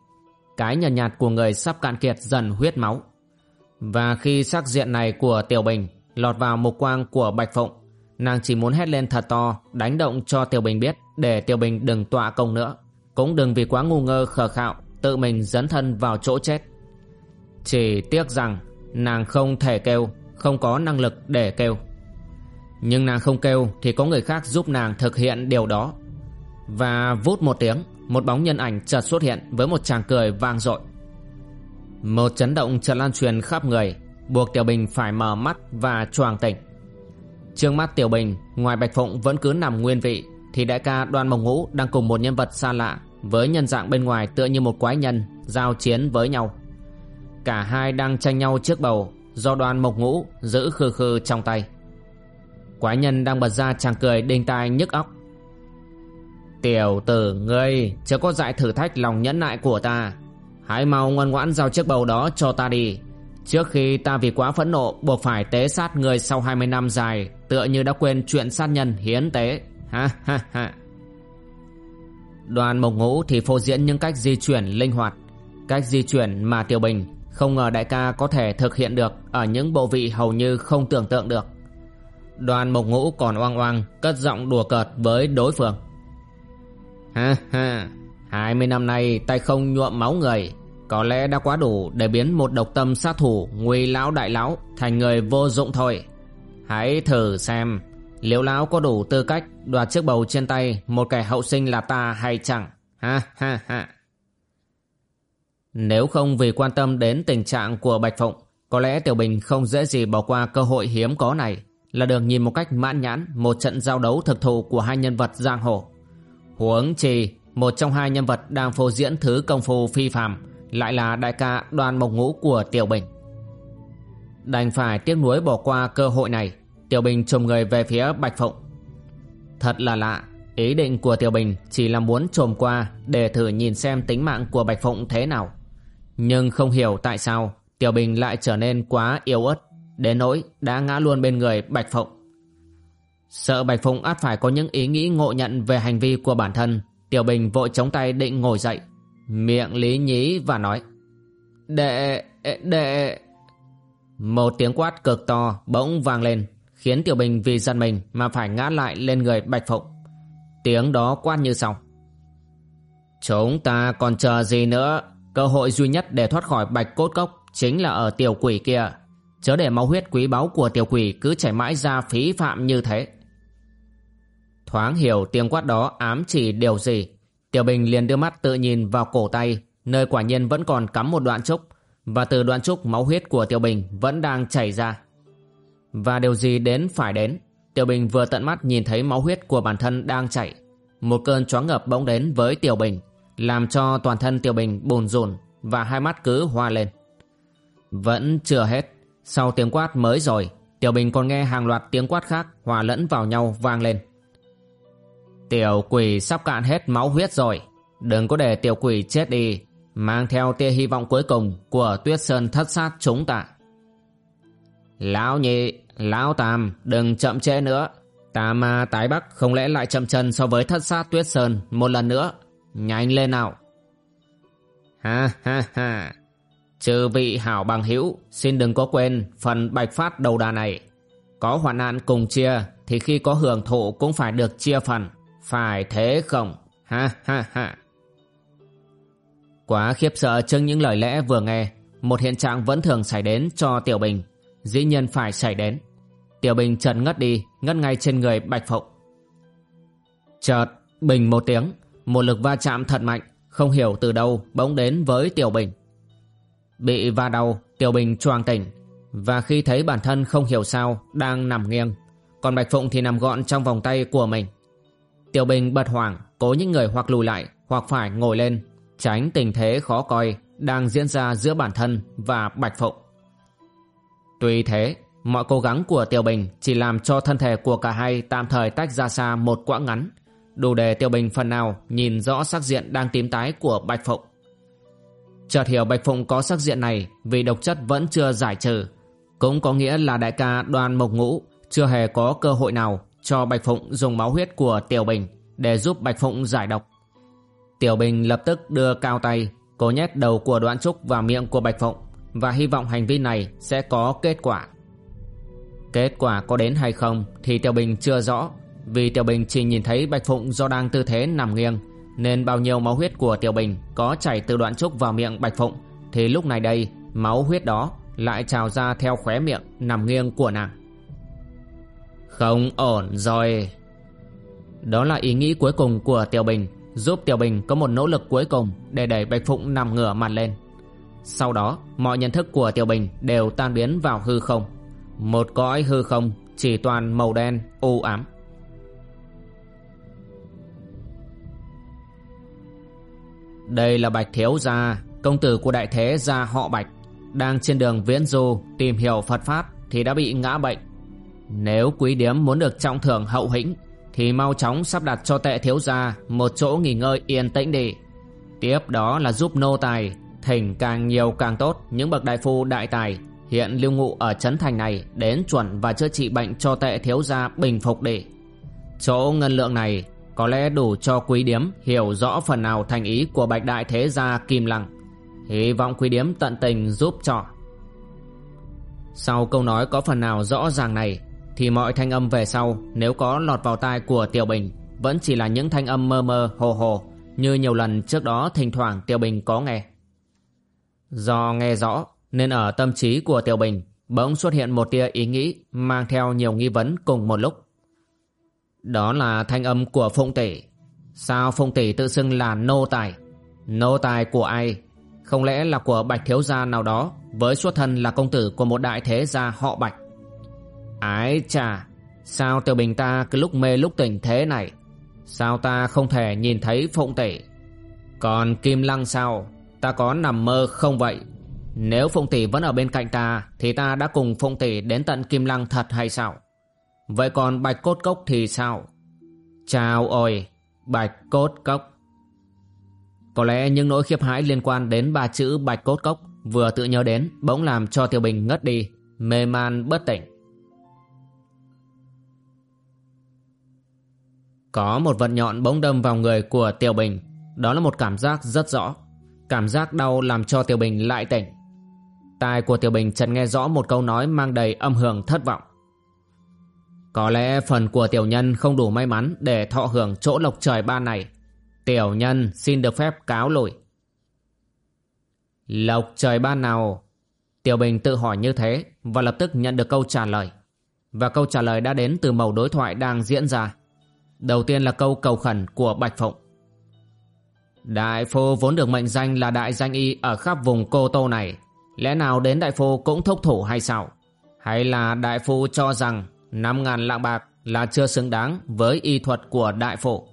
cái nhợt nhạt của người sắp cạn kiệt dần huyết máu. Và khi sắc diện này của Tiểu Bình lọt vào mục quang của Bạch Phụng, nàng chỉ muốn hét lên thật to, đánh động cho Tiểu Bình biết để Tiểu Bình đừng tọa công nữa, cũng đừng vì quá ngu ngơ khờ khạo tự mình dấn thân vào chỗ chết. Chỉ tiếc rằng nàng không thể kêu, không có năng lực để kêu. Nhưng nàng không kêu thì có người khác giúp nàng thực hiện điều đó. Và vút một tiếng, một bóng nhân ảnh chợt xuất hiện với một chàng cười vang dội. Một chấn động chợt lan truyền khắp người, buộc Tiểu Bình phải mở mắt và choàng tỉnh. Trước mắt Tiểu Bình, ngoài Bạch Phụng vẫn cứ nằm nguyên vị, thì đại ca Đoan Mộng Ngũ đang cùng một nhân vật xa lạ với nhân dạng bên ngoài tựa như một quái nhân giao chiến với nhau. Cả hai đang tranh nhau trước bầu do Đoan Mộc Ngũ giữ khư khư trong tay. Quái nhân đang bật ra chàng cười đinh tai nhức óc. Tiểu tử ngươi, chưa có dại thử thách lòng nhẫn nại của ta. Hãy mau ngoan ngoãn giao chiếc bầu đó cho ta đi. Trước khi ta vì quá phẫn nộ, buộc phải tế sát người sau 20 năm dài, Tựa như đã quên chuyện sát nhân hiến tế. Ha ha ha. Đoàn mộc ngũ thì phô diễn những cách di chuyển linh hoạt, Cách di chuyển mà Tiểu Bình không ngờ đại ca có thể thực hiện được Ở những bộ vị hầu như không tưởng tượng được. Đoàn mộc ngũ còn oang oang, Cất giọng đùa cợt với đối phương. Ha ha, hai mươi năm nay tay không nhuộm máu người, Có lẽ đã quá đủ để biến một độc tâm sát thủ Nguy lão đại lão Thành người vô dụng thôi. Hãy thử xem Liệu lão có đủ tư cách đoạt chiếc bầu trên tay Một kẻ hậu sinh là ta hay chẳng? Ha ha ha. Nếu không vì quan tâm đến tình trạng của Bạch Phụng, Có lẽ Tiểu Bình không dễ gì bỏ qua cơ hội hiếm có này. Là được nhìn một cách mãn nhãn Một trận giao đấu thực thụ của hai nhân vật giang hồ Huống Trì một trong hai nhân vật đang phô diễn thứ công phu phi phàm lại là đại ca đoàn mộc ngũ của Tiểu Bình. Đành phải tiếc nuối bỏ qua cơ hội này, Tiểu Bình trồm người về phía Bạch Phụng. Thật là lạ, ý định của Tiểu Bình chỉ là muốn trồm qua để thử nhìn xem tính mạng của Bạch Phụng thế nào. Nhưng không hiểu tại sao Tiểu Bình lại trở nên quá yếu ớt, đến nỗi đã ngã luôn bên người Bạch Phụng. Sợ Bạch Phụng át phải có những ý nghĩ ngộ nhận về hành vi của bản thân Tiểu Bình vội chống tay định ngồi dậy Miệng lý nhí và nói Đệ, đệ. Một tiếng quát cực to bỗng vang lên Khiến Tiểu Bình vì giận mình mà phải ngã lại lên người Bạch Phụng. Tiếng đó quát như sau Chúng ta còn chờ gì nữa? Cơ hội duy nhất để thoát khỏi Bạch Cốt Cốc Chính là ở tiểu quỷ kia. Chớ để máu huyết quý báu của tiểu quỷ Cứ chảy mãi ra phí phạm như thế. Thoáng hiểu tiếng quát đó ám chỉ điều gì, Tiểu Bình liền đưa mắt tự nhìn vào cổ tay, Nơi quả nhiên vẫn còn cắm một đoạn trúc, Và từ đoạn trúc máu huyết của Tiểu Bình vẫn đang chảy ra. Và điều gì đến phải đến, Tiểu Bình vừa tận mắt nhìn thấy máu huyết của bản thân đang chảy. Một cơn choáng ngập bỗng đến với Tiểu Bình, Làm cho toàn thân Tiểu Bình bồn rồn Và hai mắt cứ hoa lên. Vẫn chưa hết. Sau tiếng quát mới rồi, Tiểu Bình còn nghe hàng loạt tiếng quát khác Hòa lẫn vào nhau vang lên. Tiểu quỷ sắp cạn hết máu huyết rồi. Đừng có để tiểu quỷ chết đi. Mang theo tia hy vọng cuối cùng Của tuyết sơn thất sát chúng ta. Lão nhị, Lão tam, đừng chậm trễ nữa. Ta ma tái bắc không lẽ lại chậm chân So với thất sát tuyết sơn Một lần nữa? Nhanh lên nào. Ha ha ha. Trừ vị hảo bằng hữu Xin đừng có quên phần bạch phát đầu đà này Có hoạn nạn cùng chia Thì khi có hưởng thụ cũng phải được chia phần phải thế không? Ha ha ha. Quá khiếp sợ trước những lời lẽ vừa nghe, một hiện trạng vẫn thường xảy đến cho Tiểu Bình, dĩ nhiên phải xảy đến. Tiểu Bình chợt ngất đi, ngất ngay trên người Bạch Phụng. Chợt, bình một tiếng, một lực va chạm thật mạnh, không hiểu từ đâu bỗng đến với Tiểu Bình. Bị va đầu, Tiểu Bình choàng tỉnh, và khi thấy bản thân không hiểu sao đang nằm nghiêng, còn Bạch Phụng thì nằm gọn trong vòng tay của mình. Tiểu Bình bật hoảng, cố những người hoặc lùi lại hoặc phải ngồi lên, tránh tình thế khó coi đang diễn ra giữa bản thân và Bạch Phụng. Tuy thế, mọi cố gắng của Tiểu Bình chỉ làm cho thân thể của cả hai tạm thời tách ra xa một quãng ngắn, đủ để Tiểu Bình phần nào nhìn rõ sắc diện đang tím tái của Bạch Phụng. Chợt hiểu Bạch Phụng có sắc diện này vì độc chất vẫn chưa giải trừ, cũng có nghĩa là đại ca đoàn mộc ngũ chưa hề có cơ hội nào cho Bạch Phụng dùng máu huyết của Tiểu Bình để giúp Bạch Phụng giải độc. Tiểu Bình lập tức đưa cao tay, cố nhét đầu của đoạn trúc vào miệng của Bạch Phụng và hy vọng hành vi này sẽ có kết quả. Kết quả có đến hay không thì Tiểu Bình chưa rõ vì Tiểu Bình chỉ nhìn thấy Bạch Phụng do đang tư thế nằm nghiêng nên bao nhiêu máu huyết của Tiểu Bình có chảy từ đoạn trúc vào miệng Bạch Phụng thì lúc này đây máu huyết đó lại trào ra theo khóe miệng nằm nghiêng của nàng. Không ổn rồi. Đó là ý nghĩ cuối cùng của Tiểu Bình giúp Tiểu Bình có một nỗ lực cuối cùng để đẩy Bạch Phụng nằm ngửa mặt lên. Sau đó, mọi nhận thức của Tiểu Bình đều tan biến vào hư không. Một cõi hư không chỉ toàn màu đen u ám. Đây là Bạch Thiếu Gia, công tử của đại thế gia họ Bạch, đang trên đường viễn du tìm hiểu Phật Pháp thì đã bị ngã bệnh. Nếu quý điếm muốn được trọng thưởng hậu hĩnh thì mau chóng sắp đặt cho tệ thiếu gia một chỗ nghỉ ngơi yên tĩnh đi. Tiếp đó là giúp nô tài, thỉnh càng nhiều càng tốt những bậc đại phu đại tài hiện lưu ngụ ở trấn thành này đến chuẩn và chữa trị bệnh cho tệ thiếu gia bình phục đi. Chỗ ngân lượng này có lẽ đủ cho quý điếm hiểu rõ phần nào thành ý của bạch đại thế gia Kim Lăng. Hy vọng quý điếm tận tình giúp cho. Sau câu nói có phần nào rõ ràng này, thì mọi thanh âm về sau nếu có lọt vào tai của Tiểu Bình vẫn chỉ là những thanh âm mơ mơ, hồ hồ, như nhiều lần trước đó thỉnh thoảng Tiểu Bình có nghe. Do nghe rõ nên ở tâm trí của Tiểu Bình bỗng xuất hiện một tia ý nghĩ mang theo nhiều nghi vấn cùng một lúc. Đó là thanh âm của Phụng Tỷ. Sao Phụng Tỷ tự xưng là nô tài? Nô tài của ai? Không lẽ là của Bạch Thiếu Gia nào đó với xuất thân là công tử của một đại thế gia họ Bạch? Ái chà, sao Tiểu Bình ta cứ lúc mê lúc tỉnh thế này? Sao ta không thể nhìn thấy Phụng Tỷ? Còn Kim Lăng sao? Ta có nằm mơ không vậy? Nếu Phụng Tỷ vẫn ở bên cạnh ta thì ta đã cùng Phụng Tỷ đến tận Kim Lăng thật hay sao? Vậy còn Bạch Cốt Cốc thì sao? Chào ôi, Bạch Cốt Cốc. Có lẽ những nỗi khiếp hãi liên quan đến ba chữ Bạch Cốt Cốc vừa tự nhớ đến bỗng làm cho Tiểu Bình ngất đi, mê man bất tỉnh. Có một vật nhọn bỗng đâm vào người của Tiểu Bình, đó là một cảm giác rất rõ. Cảm giác đau làm cho Tiểu Bình lại tỉnh. Tai của Tiểu Bình chợt nghe rõ một câu nói mang đầy âm hưởng thất vọng. Có lẽ phần của tiểu nhân không đủ may mắn để thọ hưởng chỗ lộc trời ban này. Tiểu nhân xin được phép cáo lỗi. Lộc trời ban nào? Tiểu Bình tự hỏi như thế và lập tức nhận được câu trả lời. Và câu trả lời đã đến từ màu đối thoại đang diễn ra. Đầu tiên là câu cầu khẩn của Bạch Phụng. Đại phu vốn được mệnh danh là đại danh y ở khắp vùng Cô Tô này. Lẽ nào đến đại phu cũng thúc thủ hay sao? Hay là đại phu cho rằng năm ngàn lạng bạc là chưa xứng đáng với y thuật của đại phụ.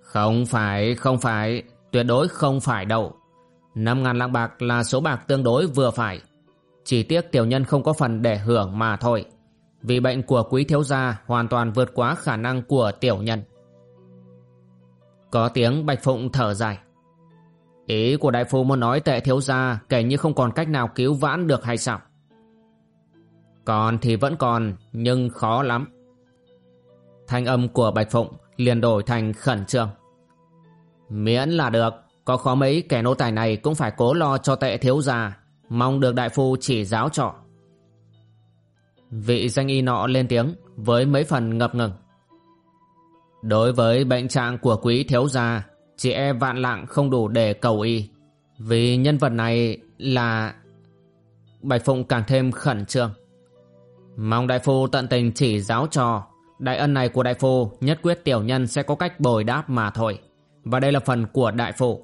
Không phải, không phải, tuyệt đối không phải đâu. năm ngàn lạng bạc là số bạc tương đối vừa phải. Chỉ tiếc tiểu nhân không có phần để hưởng mà thôi. Vì bệnh của quý thiếu gia hoàn toàn vượt quá khả năng của tiểu nhân. Có tiếng Bạch Phụng thở dài. Ý của đại phu muốn nói tệ thiếu gia kể như không còn cách nào cứu vãn được hay sao? Còn thì vẫn còn, nhưng khó lắm. Thanh âm của Bạch Phụng liền đổi thành khẩn trương. Miễn là được, có khó mấy kẻ nô tài này cũng phải cố lo cho tệ thiếu gia, mong được đại phu chỉ giáo trọ. Vị danh y nọ lên tiếng với mấy phần ngập ngừng. Đối với bệnh trạng của quý thiếu gia, chỉ e vạn lạng không đủ để cầu y. Vì nhân vật này là... Bạch Phụng càng thêm khẩn trương. Mong đại phu tận tình chỉ giáo cho. Đại ân này của đại phu, nhất quyết tiểu nhân sẽ có cách bồi đáp mà thôi. Và đây là phần của đại phu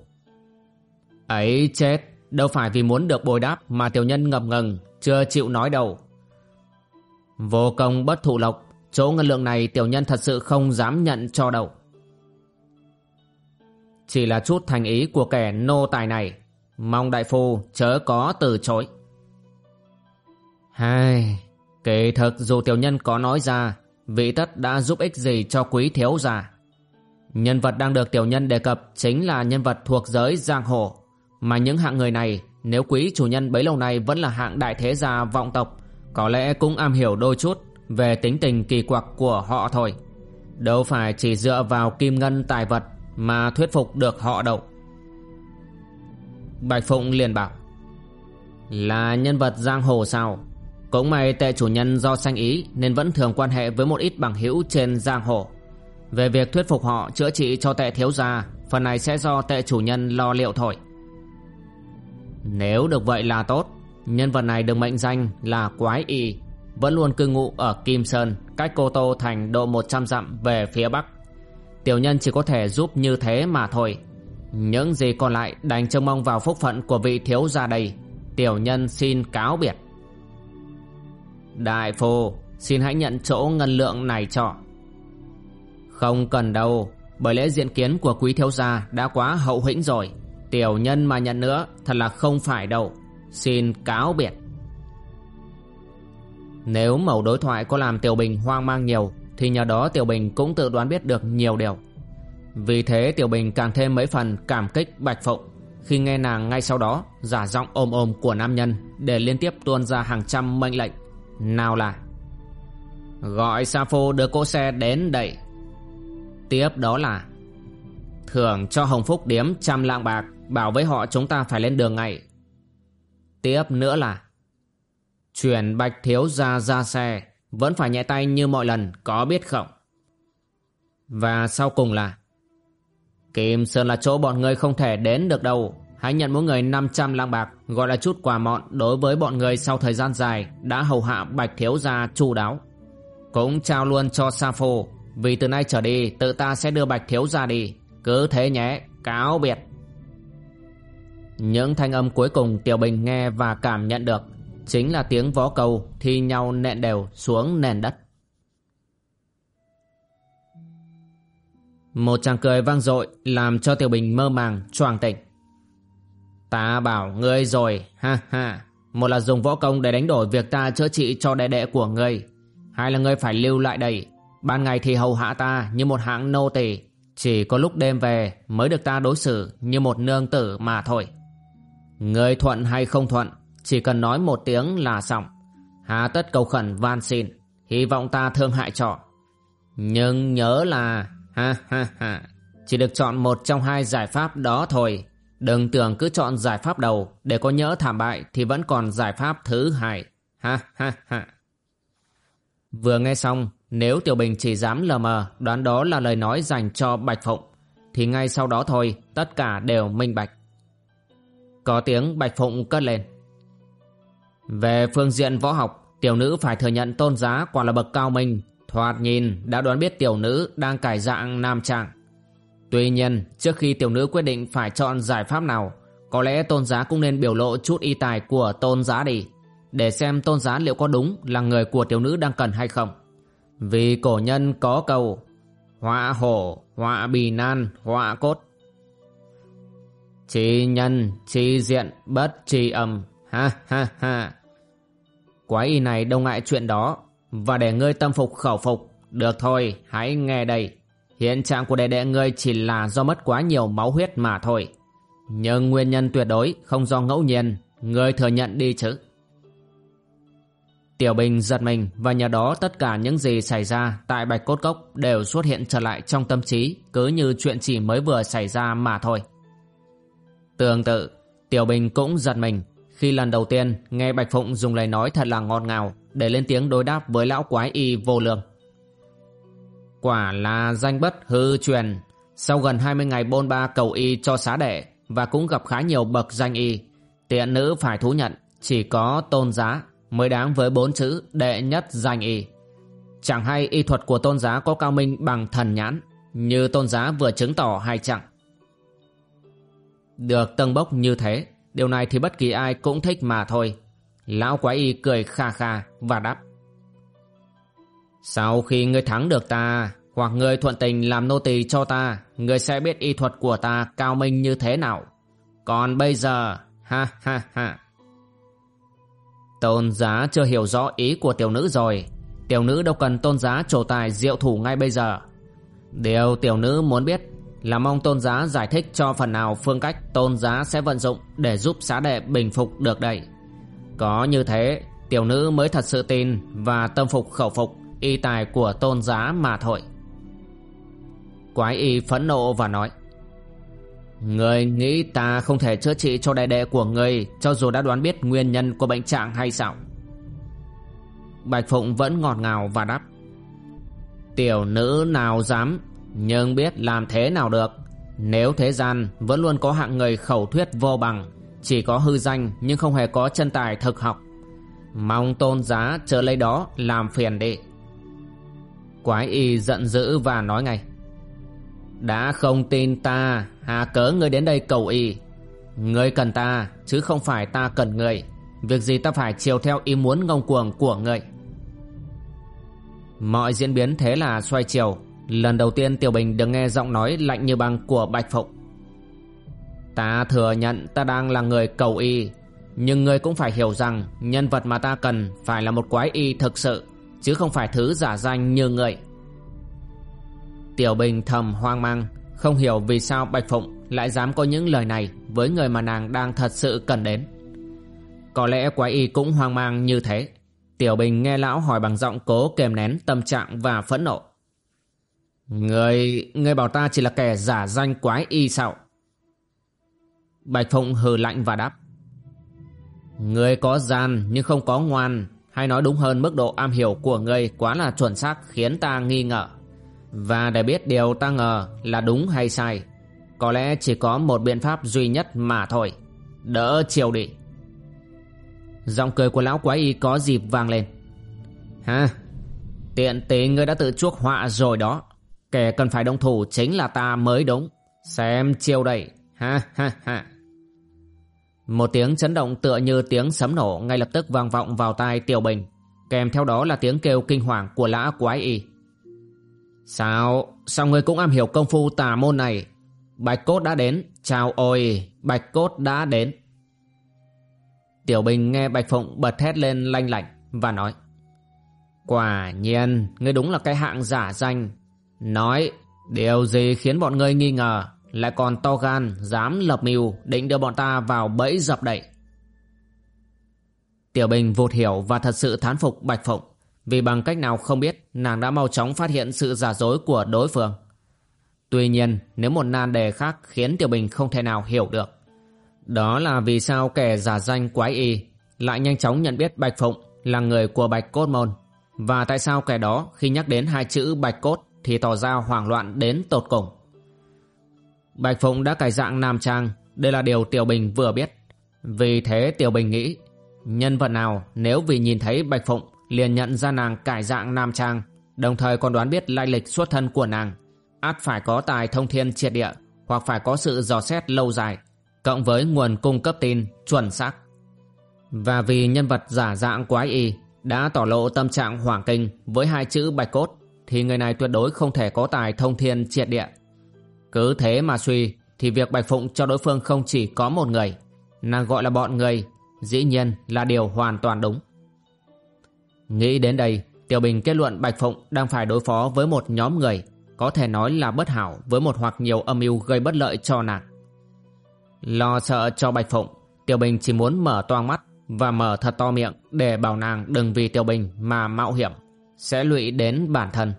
Ấy chết, Đâu phải vì muốn được bồi đáp Mà tiểu nhân ngập ngừng, Chưa chịu nói đâu Vô công bất thụ lộc, Chỗ ngân lượng này tiểu nhân thật sự không dám nhận cho đâu Chỉ là chút thành ý của kẻ nô tài này, Mong đại phu chớ có từ chối Hai kể thật, dù tiểu nhân có nói ra, Vị tất đã giúp ích gì cho quý thiếu gia? Nhân vật đang được tiểu nhân đề cập Chính là nhân vật thuộc giới giang hồ. Mà những hạng người này, Nếu quý chủ nhân bấy lâu nay Vẫn là hạng đại thế gia vọng tộc, Có lẽ cũng am hiểu đôi chút Về tính tình kỳ quặc của họ thôi. Đâu phải chỉ dựa vào kim ngân tài vật Mà thuyết phục được họ đâu. Bạch Phụng liền bảo, Là nhân vật giang hồ sao? Cũng may tệ chủ nhân do sanh ý Nên vẫn thường quan hệ với một ít bằng hữu trên giang hồ. Về việc thuyết phục họ chữa trị cho tệ thiếu gia, Phần này sẽ do tệ chủ nhân lo liệu thôi. Nếu được vậy là tốt, Nhân vật này được mệnh danh là Quái Y, Vẫn luôn cư ngụ ở Kim Sơn, Cách Cô Tô thành độ 100 dặm về phía Bắc. Tiểu nhân chỉ có thể giúp như thế mà thôi. Những gì còn lại đành trông mong vào phúc phận của vị thiếu gia đây. Tiểu nhân xin cáo biệt. Đại phu Xin hãy nhận chỗ ngân lượng này cho. Không cần đâu, Bởi lẽ diện kiến của quý thiếu gia Đã quá hậu hĩnh rồi. Tiểu nhân mà nhận nữa, Thật là không phải đâu. Xin cáo biệt. Nếu mẫu đối thoại có làm Tiểu Bình hoang mang nhiều, Thì nhờ đó Tiểu Bình cũng tự đoán biết được nhiều điều. Vì thế Tiểu Bình càng thêm mấy phần cảm kích Bạch Phụng. Khi nghe nàng ngay sau đó, Giả giọng ôm ôm của nam nhân Để liên tiếp tuôn ra hàng trăm mệnh lệnh nào là? Gọi Sa Phô đưa cỗ xe đến đây. Tiếp đó là, Thưởng cho Hồng Phúc điếm trăm lạng bạc, Bảo với họ chúng ta phải lên đường ngay. Tiếp nữa là, Chuyển Bạch Thiếu ra ra xe, Vẫn phải nhẹ tay như mọi lần, Có biết không? Và sau cùng là, Kim Sơn là chỗ bọn người không thể đến được đâu. Hãy nhận mỗi người 500 lang bạc Gọi là chút quà mọn đối với bọn người sau thời gian dài Đã hầu hạ bạch thiếu gia chu đáo. Cũng trao luôn cho Sa phô Vì từ nay trở đi tự ta sẽ đưa bạch thiếu gia đi Cứ thế nhé Cáo biệt. Những thanh âm cuối cùng Tiểu Bình nghe và cảm nhận được Chính là tiếng vó cầu thi nhau nện đều xuống nền đất. Một chàng cười vang dội làm cho Tiểu Bình mơ màng, choàng tỉnh. Ta bảo ngươi rồi, ha ha. Một là dùng võ công để đánh đổi việc ta chữa trị cho đệ đệ của ngươi. Hai là ngươi phải lưu lại đây. Ban ngày thì hầu hạ ta như một hạng nô tỳ Chỉ có lúc đêm về mới được ta đối xử như một nương tử mà thôi. Ngươi thuận hay không thuận, chỉ cần nói một tiếng là xong. Hà tất cầu khẩn van xin, hy vọng ta thương hại trọ. Nhưng nhớ là, ha ha ha, chỉ được chọn một trong hai giải pháp đó thôi. Đừng tưởng cứ chọn giải pháp đầu để có nhỡ thảm bại thì vẫn còn giải pháp thứ hai. Ha ha ha. Vừa nghe xong, nếu Tiểu Bình chỉ dám lờ mờ đoán đó là lời nói dành cho Bạch Phụng, thì ngay sau đó thôi tất cả đều minh bạch. Có tiếng Bạch Phụng cất lên. Về phương diện võ học, tiểu nữ phải thừa nhận tôn giá quả là bậc cao minh, thoạt nhìn đã đoán biết tiểu nữ đang cải dạng nam trạng. Tuy nhiên, trước khi tiểu nữ quyết định phải chọn giải pháp nào, có lẽ tôn giá cũng nên biểu lộ chút y tài của tôn giá đi, để xem tôn giá liệu có đúng là người của tiểu nữ đang cần hay không. Vì cổ nhân có câu, họa hổ, họa bì nan, họa cốt. Chi nhân, chi diện, bất chi âm, ha ha ha. Quái y này đâu ngại chuyện đó, và để ngươi tâm phục khẩu phục, được thôi, hãy nghe đây. Hiện trạng của đệ đệ ngươi chỉ là do mất quá nhiều máu huyết mà thôi. Nhưng nguyên nhân tuyệt đối không do ngẫu nhiên, ngươi thừa nhận đi chứ. Tiểu Bình giật mình và nhờ đó tất cả những gì xảy ra tại Bạch Cốt Cốc đều xuất hiện trở lại trong tâm trí cứ như chuyện chỉ mới vừa xảy ra mà thôi. Tương tự, Tiểu Bình cũng giật mình khi lần đầu tiên nghe Bạch Phụng dùng lời nói thật là ngọt ngào để lên tiếng đối đáp với lão quái y vô lương. Quả là danh bất hư truyền. Sau gần 20 ngày bôn ba cầu y cho xá đệ Và cũng gặp khá nhiều bậc danh y, Tiện nữ phải thú nhận, Chỉ có tôn giá Mới đáng với bốn chữ đệ nhất danh y. Chẳng hay y thuật của tôn giá có cao minh bằng thần nhãn, Như tôn giá vừa chứng tỏ hay chẳng? Được tâng bốc như thế, Điều này thì bất kỳ ai cũng thích mà thôi. Lão quái y cười kha kha và đáp. Sau khi ngươi thắng được ta Hoặc ngươi thuận tình làm nô tỳ cho ta Ngươi sẽ biết y thuật của ta cao minh như thế nào. Còn bây giờ Ha ha ha. Tôn giá chưa hiểu rõ ý của tiểu nữ rồi. Tiểu nữ đâu cần tôn giá trổ tài diệu thủ ngay bây giờ. Điều tiểu nữ muốn biết là mong tôn giá giải thích cho phần nào phương cách tôn giá sẽ vận dụng để giúp xá đệ bình phục được đây. Có như thế, tiểu nữ mới thật sự tin và tâm phục khẩu phục y tài của tôn giá mà thôi. Quái y phẫn nộ và nói, Người nghĩ ta không thể chữa trị cho đại đệ của người cho dù đã đoán biết nguyên nhân của bệnh trạng hay sao? Bạch Phụng vẫn ngọt ngào và đáp, Tiểu nữ nào dám, Nhưng biết làm thế nào được Nếu thế gian vẫn luôn có hạng người khẩu thuyết vô bằng, Chỉ có hư danh nhưng không hề có chân tài thực học, Mong tôn giá chờ lấy đó làm phiền đi Quái y giận dữ và nói ngay. Đã không tin ta, Hà cớ ngươi đến đây cầu y? Ngươi cần ta, chứ không phải ta cần ngươi. Việc gì ta phải chiều theo ý muốn ngông cuồng của ngươi? Mọi diễn biến thế là xoay chiều. Lần đầu tiên Tiểu Bình được nghe giọng nói lạnh như băng của Bạch Phụng. Ta thừa nhận ta đang là người cầu y, Nhưng ngươi cũng phải hiểu rằng Nhân vật mà ta cần phải là một quái y thực sự. Chứ không phải thứ giả danh như người Tiểu Bình thầm hoang mang Không hiểu vì sao Bạch Phụng lại dám có những lời này Với người mà nàng đang thật sự cần đến Có lẽ quái y cũng hoang mang như thế Tiểu Bình nghe lão hỏi bằng giọng cố kềm nén tâm trạng và phẫn nộ. Người, người bảo ta chỉ là kẻ giả danh quái y sao? Bạch Phụng hừ lạnh và đáp. Người có gian nhưng không có ngoan, hay nói đúng hơn mức độ am hiểu của ngươi quá là chuẩn xác khiến ta nghi ngờ. Và để biết điều ta ngờ là đúng hay sai, có lẽ chỉ có một biện pháp duy nhất mà thôi. Đỡ chiều đi. Giọng cười của lão quái y có dịp vang lên Ha Tiện tế ngươi đã tự chuốc họa rồi đó Kẻ cần phải động thủ chính là ta mới đúng Xem chiêu đây Ha ha ha một tiếng chấn động tựa như tiếng sấm nổ Ngay lập tức vang vọng vào tai Tiểu Bình. Kèm theo đó là tiếng kêu kinh hoàng của lã quái y. Sao Sao ngươi cũng am hiểu công phu tà môn này? Bạch cốt đã đến. Chào ôi Bạch cốt đã đến. Tiểu Bình nghe Bạch Phụng bật thét lên lanh lảnh và nói Quả nhiên, ngươi đúng là cái hạng giả danh. Nói, điều gì khiến bọn ngươi nghi ngờ, lại còn to gan, dám lập mưu, định đưa bọn ta vào bẫy dập đậy. Tiểu Bình vụt hiểu và thật sự thán phục Bạch Phụng, vì bằng cách nào không biết, nàng đã mau chóng phát hiện sự giả dối của đối phương. Tuy nhiên, nếu một nan đề khác khiến Tiểu Bình không thể nào hiểu được, đó là vì sao kẻ giả danh quái y lại nhanh chóng nhận biết Bạch Phụng là người của Bạch Cốt Môn và tại sao kẻ đó khi nhắc đến hai chữ Bạch Cốt thì tỏ ra hoảng loạn đến tột cùng. Bạch Phụng đã cải dạng nam trang, đây là điều Tiểu Bình vừa biết. Vì thế Tiểu Bình nghĩ, nhân vật nào nếu vì nhìn thấy Bạch Phụng liền nhận ra nàng cải dạng nam trang, đồng thời còn đoán biết lai lịch xuất thân của nàng, át phải có tài thông thiên triệt địa hoặc phải có sự dò xét lâu dài cộng với nguồn cung cấp tin chuẩn xác. Và vì nhân vật giả dạng quái y đã tỏ lộ tâm trạng hoảng kinh với hai chữ bạch cốt thì người này tuyệt đối không thể có tài thông thiên triệt địa. Cứ thế mà suy thì việc Bạch Phụng cho đối phương không chỉ có một người, nàng gọi là bọn người, dĩ nhiên là điều hoàn toàn đúng. Nghĩ đến đây, Tiểu Bình kết luận Bạch Phụng đang phải đối phó với một nhóm người, có thể nói là bất hảo với một hoặc nhiều âm mưu gây bất lợi cho nàng. Lo sợ cho Bạch Phụng, Tiểu Bình chỉ muốn mở toang mắt và mở thật to miệng để bảo nàng đừng vì Tiểu Bình mà mạo hiểm, sẽ lụy đến bản thân.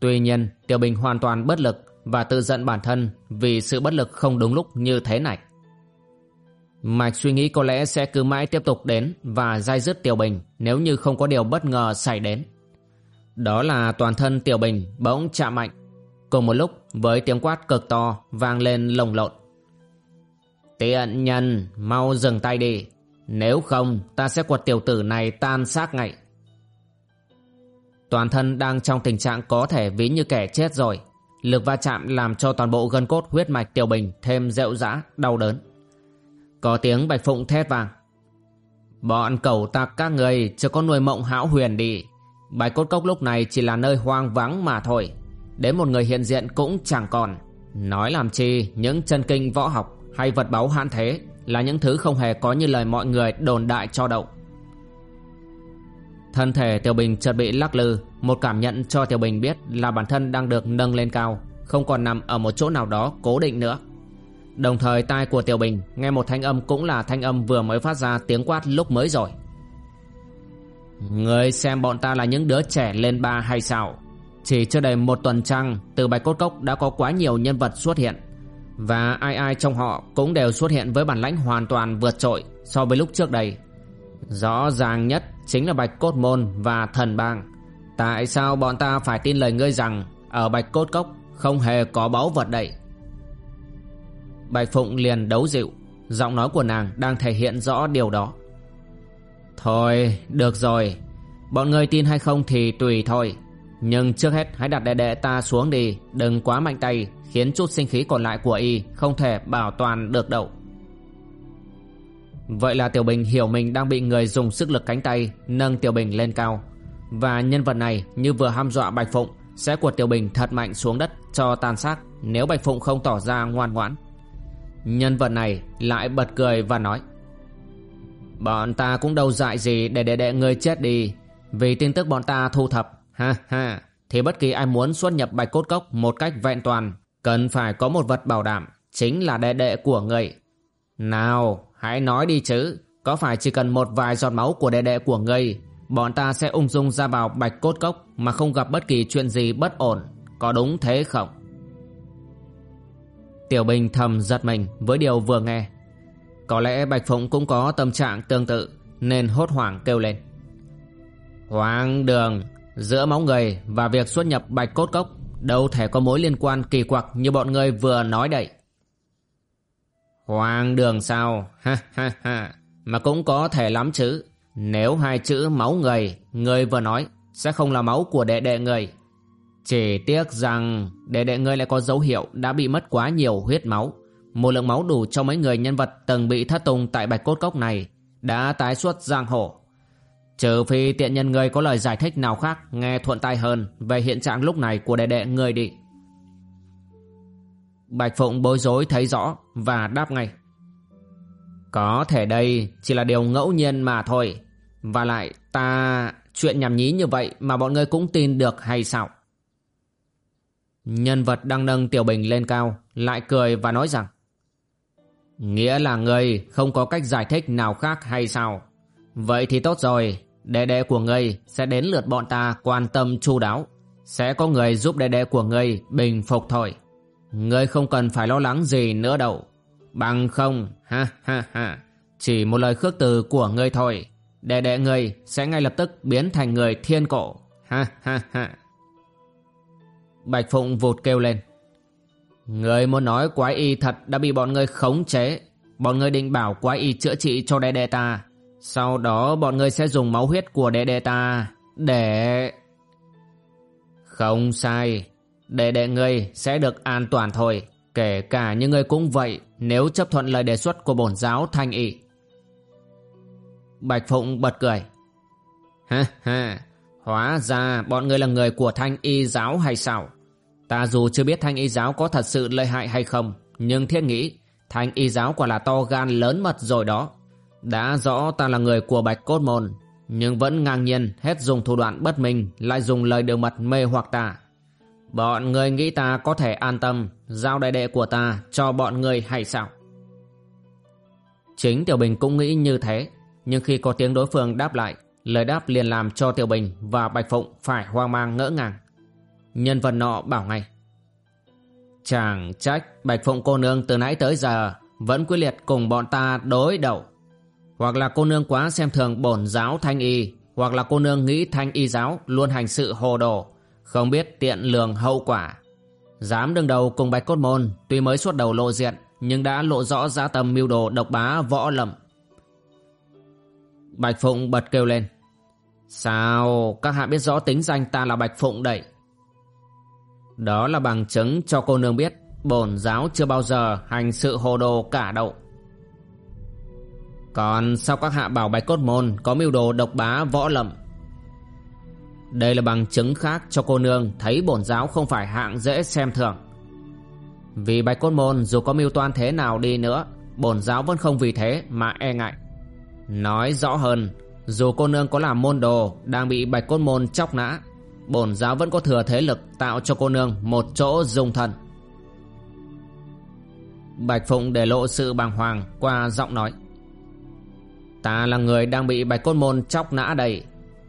Tuy nhiên, Tiểu Bình hoàn toàn bất lực và tự giận bản thân vì sự bất lực không đúng lúc như thế này. Mạch suy nghĩ có lẽ sẽ cứ mãi tiếp tục đến và dai dứt Tiểu Bình nếu như không có điều bất ngờ xảy đến. Đó là toàn thân Tiểu Bình bỗng chạm mạnh, cùng một lúc với tiếng quát cực to vang lên lồng lộn. Tiện nhân, mau dừng tay đi. Nếu không, ta sẽ quật tiểu tử này tan xác ngay. Toàn thân đang trong tình trạng có thể ví như kẻ chết rồi lực va chạm làm cho toàn bộ gân cốt huyết mạch Tiểu Bình thêm rệu rã, đau đớn. Có tiếng Bạch Phụng thét vang. Bọn cẩu tạc các người chưa có nuôi mộng hão huyền đi. Bạch cốt cốc lúc này chỉ là nơi hoang vắng mà thôi. Đến một người hiện diện cũng chẳng còn. Nói làm chi những chân kinh võ học hay vật báu hãn thế là những thứ không hề có như lời mọi người đồn đại cho động. Thân thể Tiểu Bình chợt bị lắc lư, một cảm nhận cho Tiểu Bình biết là bản thân đang được nâng lên cao, không còn nằm ở một chỗ nào đó cố định nữa. Đồng thời tai của Tiểu Bình nghe một thanh âm cũng là thanh âm vừa mới phát ra tiếng quát lúc mới rồi. Người xem bọn ta là những đứa trẻ lên ba hay sao? Chỉ chưa đầy một tuần trăng từ Bạch Cốt Cốc đã có quá nhiều nhân vật xuất hiện. Và ai ai trong họ cũng đều xuất hiện với bản lãnh hoàn toàn vượt trội so với lúc trước đây. Rõ ràng nhất chính là Bạch Cốt Môn và Thần Bang. Tại sao bọn ta phải tin lời ngươi rằng ở Bạch Cốt Cốc không hề có báu vật đậy? Bạch Phụng liền đấu dịu, giọng nói của nàng đang thể hiện rõ điều đó. Thôi, được rồi, bọn ngươi tin hay không thì tùy thôi. Nhưng trước hết hãy đặt đệ đệ ta xuống đi, đừng quá mạnh tay, khiến chút sinh khí còn lại của y không thể bảo toàn được đâu. Vậy là Tiểu Bình hiểu mình đang bị người dùng sức lực cánh tay, nâng Tiểu Bình lên cao. Và nhân vật này như vừa ham dọa Bạch Phụng, sẽ cuột Tiểu Bình thật mạnh xuống đất cho tan xác nếu Bạch Phụng không tỏ ra ngoan ngoãn. Nhân vật này lại bật cười và nói, Bọn ta cũng đâu dại gì để để đệ người chết đi, Vì tin tức bọn ta thu thập Ha ha, Thì bất kỳ ai muốn xuất nhập bạch cốt cốc một cách vẹn toàn, Cần phải có một vật bảo đảm, Chính là đệ đệ của người Nào hãy nói đi chứ Có phải chỉ cần một vài giọt máu của đệ đệ của ngươi, Bọn ta sẽ ung dung ra vào bạch cốt cốc Mà không gặp bất kỳ chuyện gì bất ổn Có đúng thế không Tiểu Bình thầm giật mình với điều vừa nghe. Có lẽ Bạch Phụng cũng có tâm trạng tương tự nên hốt hoảng kêu lên. Hoàng đường, giữa máu người và việc xuất nhập Bạch Cốt Cốc đâu thể có mối liên quan kỳ quặc như bọn ngươi vừa nói đậy. Hoàng đường sao? Ha ha ha, mà cũng có thể lắm chứ. Nếu hai chữ máu người, người vừa nói sẽ không là máu của đệ đệ người chỉ tiếc rằng đệ đệ người lại có dấu hiệu đã bị mất quá nhiều huyết máu. Một lượng máu đủ cho mấy người nhân vật từng bị thất tùng tại bạch cốt cốc này đã tái xuất giang hồ. Trừ phi tiện nhân người có lời giải thích nào khác nghe thuận tai hơn về hiện trạng lúc này của đệ đệ người đi. Bạch Phụng bối rối thấy rõ và đáp ngay. Có thể đây chỉ là điều ngẫu nhiên mà thôi. Và lại ta, chuyện nhảm nhí như vậy mà bọn ngươi cũng tin được hay sao? Nhân vật đang nâng Tiểu Bình lên cao, Lại cười và nói rằng, Nghĩa là ngươi không có cách giải thích nào khác hay sao Vậy thì tốt rồi, Đệ đệ của ngươi sẽ đến lượt bọn ta quan tâm chu đáo Sẽ có người giúp đệ đệ của ngươi bình phục thôi Ngươi không cần phải lo lắng gì nữa đâu Bằng không, Ha ha ha Chỉ một lời khước từ của ngươi thôi Đệ đệ ngươi sẽ ngay lập tức biến thành người thiên cổ Ha ha ha Bạch Phụng vụt kêu lên. Người muốn nói quái y thật đã bị bọn ngươi khống chế. Bọn ngươi định bảo quái y chữa trị cho đệ đệ ta. Sau đó bọn ngươi sẽ dùng máu huyết của đệ đệ ta để... Không sai. Đệ đệ ngươi sẽ được an toàn thôi. Kể cả những ngươi cũng vậy nếu chấp thuận lời đề xuất của bổn giáo thanh y. Bạch Phụng bật cười. Ha ha, hóa ra bọn ngươi là người của thanh y giáo hay sao? Ta dù chưa biết thanh y giáo có thật sự lợi hại hay không Nhưng thiết nghĩ Thanh y giáo quả là to gan lớn mật rồi đó Đã rõ ta là người của bạch cốt môn Nhưng vẫn ngang nhiên hết dùng thủ đoạn bất minh Lại dùng lời đường mật mê hoặc ta Bọn người nghĩ ta có thể an tâm, Giao đại đệ của ta cho bọn người hay sao? Chính Tiểu Bình cũng nghĩ như thế, Nhưng khi có tiếng đối phương đáp lại, Lời đáp liền làm cho Tiểu Bình và Bạch Phụng phải hoang mang ngỡ ngàng. Nhân vật nọ bảo ngay, Chẳng trách Bạch Phụng cô nương từ nãy tới giờ Vẫn quyết liệt cùng bọn ta đối đầu. Hoặc là cô nương quá xem thường bổn giáo thanh y, Hoặc là cô nương nghĩ thanh y giáo Luôn hành sự hồ đồ không biết tiện lường hậu quả Dám đương đầu cùng Bạch Cốt Môn, Tuy mới xuất đầu lộ diện, Nhưng đã lộ rõ giá tầm mưu đồ độc bá võ lầm Bạch Phụng bật kêu lên Sao các hạ biết rõ tính danh ta là Bạch Phụng đậy Đó là bằng chứng cho cô nương biết bổn giáo chưa bao giờ hành sự hồ đồ cả đậu. Còn sao các hạ bảo bạch cốt môn có mưu đồ độc bá võ lầm? Đây là bằng chứng khác cho cô nương thấy bổn giáo không phải hạng dễ xem thường. Vì bạch cốt môn dù có mưu toan thế nào đi nữa, bổn giáo vẫn không vì thế mà e ngại. Nói rõ hơn, dù cô nương có làm môn đồ đang bị bạch cốt môn chóc nã, bổn giáo vẫn có thừa thế lực tạo cho cô nương một chỗ dung thân. Bạch Phụng để lộ sự bàng hoàng qua giọng nói. Ta là người đang bị bạch cốt môn chóc nã đầy.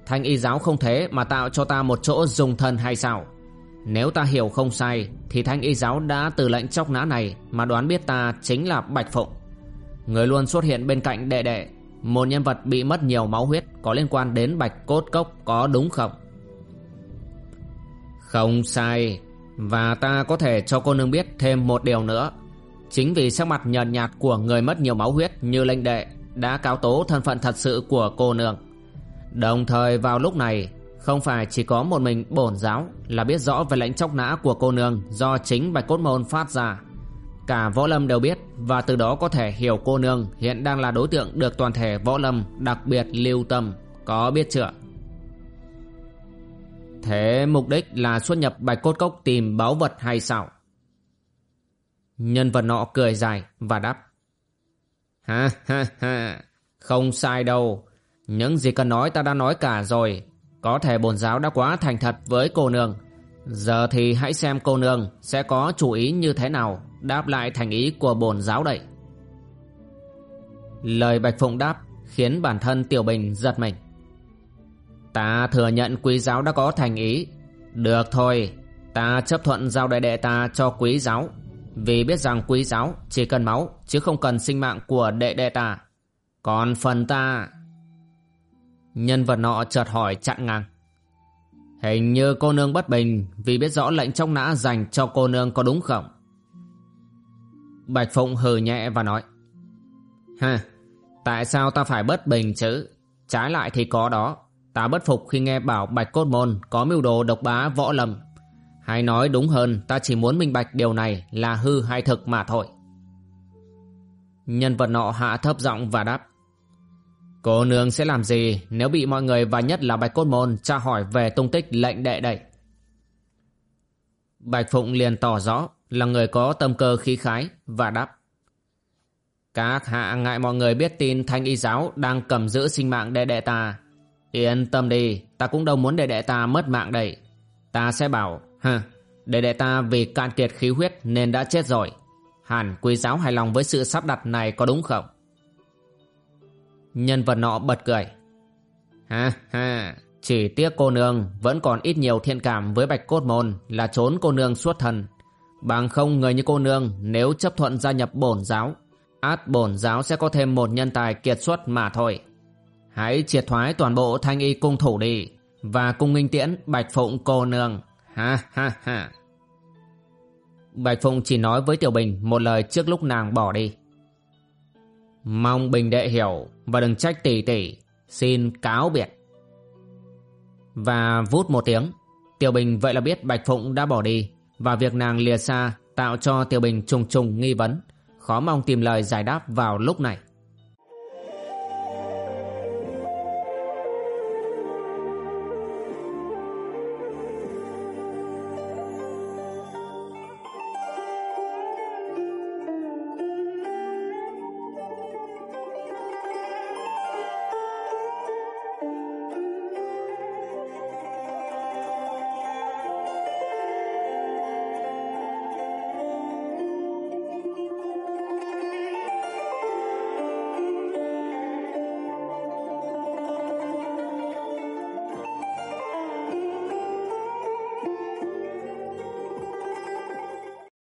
Thanh y giáo không thế mà tạo cho ta một chỗ dùng thân hay sao? Nếu ta hiểu không sai, thì thanh y giáo đã từ lệnh chóc nã này mà đoán biết ta chính là Bạch Phụng. Người luôn xuất hiện bên cạnh đệ đệ, một nhân vật bị mất nhiều máu huyết, có liên quan đến bạch cốt cốc có đúng không? Không sai, Và ta có thể cho cô nương biết thêm một điều nữa Chính vì sắc mặt nhợt nhạt của người mất nhiều máu huyết như lệnh đệ Đã cáo tố thân phận thật sự của cô nương Đồng thời vào lúc này Không phải chỉ có một mình bổn giáo Là biết rõ về lệnh chóc nã của cô nương Do chính bạch cốt môn phát ra Cả võ lâm đều biết Và từ đó có thể hiểu cô nương Hiện đang là đối tượng được toàn thể võ lâm Đặc biệt lưu tâm Có biết chưa Thế mục đích là xuất nhập bạch cốt cốc tìm báu vật hay sao? Nhân vật nọ cười dài và đáp. Ha ha ha, không sai đâu. Những gì cần nói ta đã nói cả rồi. Có thể bồn giáo đã quá thành thật với cô nương. Giờ thì hãy xem cô nương sẽ có chủ ý như thế nào, đáp lại thành ý của bồn giáo đây. Lời Bạch Phụng đáp khiến bản thân Tiểu Bình giật mình. Ta thừa nhận quý giáo đã có thành ý Được thôi, Ta chấp thuận giao đại đệ ta cho quý giáo Vì biết rằng quý giáo chỉ cần máu, Chứ không cần sinh mạng của đệ đệ ta Còn phần ta Nhân vật nọ chợt hỏi chặn ngang Hình như cô nương bất bình Vì biết rõ lệnh trong nã dành cho cô nương có đúng không Bạch Phụng hừ nhẹ và nói Ha Tại sao ta phải bất bình chứ Trái lại thì có đó Ta bất phục khi nghe bảo Bạch Cốt Môn có mưu đồ độc bá võ lâm. Hay nói đúng hơn, ta chỉ muốn minh bạch điều này là hư hay thực mà thôi. Nhân vật nọ hạ thấp giọng và đáp. Cô nương sẽ làm gì nếu bị mọi người và nhất là Bạch Cốt Môn tra hỏi về tung tích lệnh đệ đây? Bạch Phụng liền tỏ rõ là người có tâm cơ khí khái và đáp. Các hạ ngại mọi người biết tin thanh y giáo đang cầm giữ sinh mạng đệ đệ ta Yên tâm đi, ta cũng đâu muốn đệ đệ ta mất mạng đây. Ta sẽ bảo, ha, đệ đệ ta vì cạn kiệt khí huyết nên đã chết rồi. Hẳn quý giáo hài lòng với sự sắp đặt này có đúng không? Nhân vật nọ bật cười. Ha ha, chỉ tiếc cô nương vẫn còn ít nhiều thiện cảm với bạch cốt môn là trốn cô nương suốt thần. Bằng không người như cô nương nếu chấp thuận gia nhập bổn giáo, át bổn giáo sẽ có thêm một nhân tài kiệt xuất mà thôi. Hãy triệt thoái toàn bộ thanh y cung thủ đi Và cung minh tiễn Bạch Phụng cô nương Ha ha ha Bạch Phụng chỉ nói với Tiểu Bình Một lời trước lúc nàng bỏ đi Mong Bình đệ hiểu và đừng trách tỷ tỷ Xin cáo biệt. Và vút một tiếng. Tiểu Bình vậy là biết Bạch Phụng đã bỏ đi. Và việc nàng lìa xa Tạo cho Tiểu Bình trùng trùng nghi vấn. Khó mong tìm lời giải đáp vào lúc này.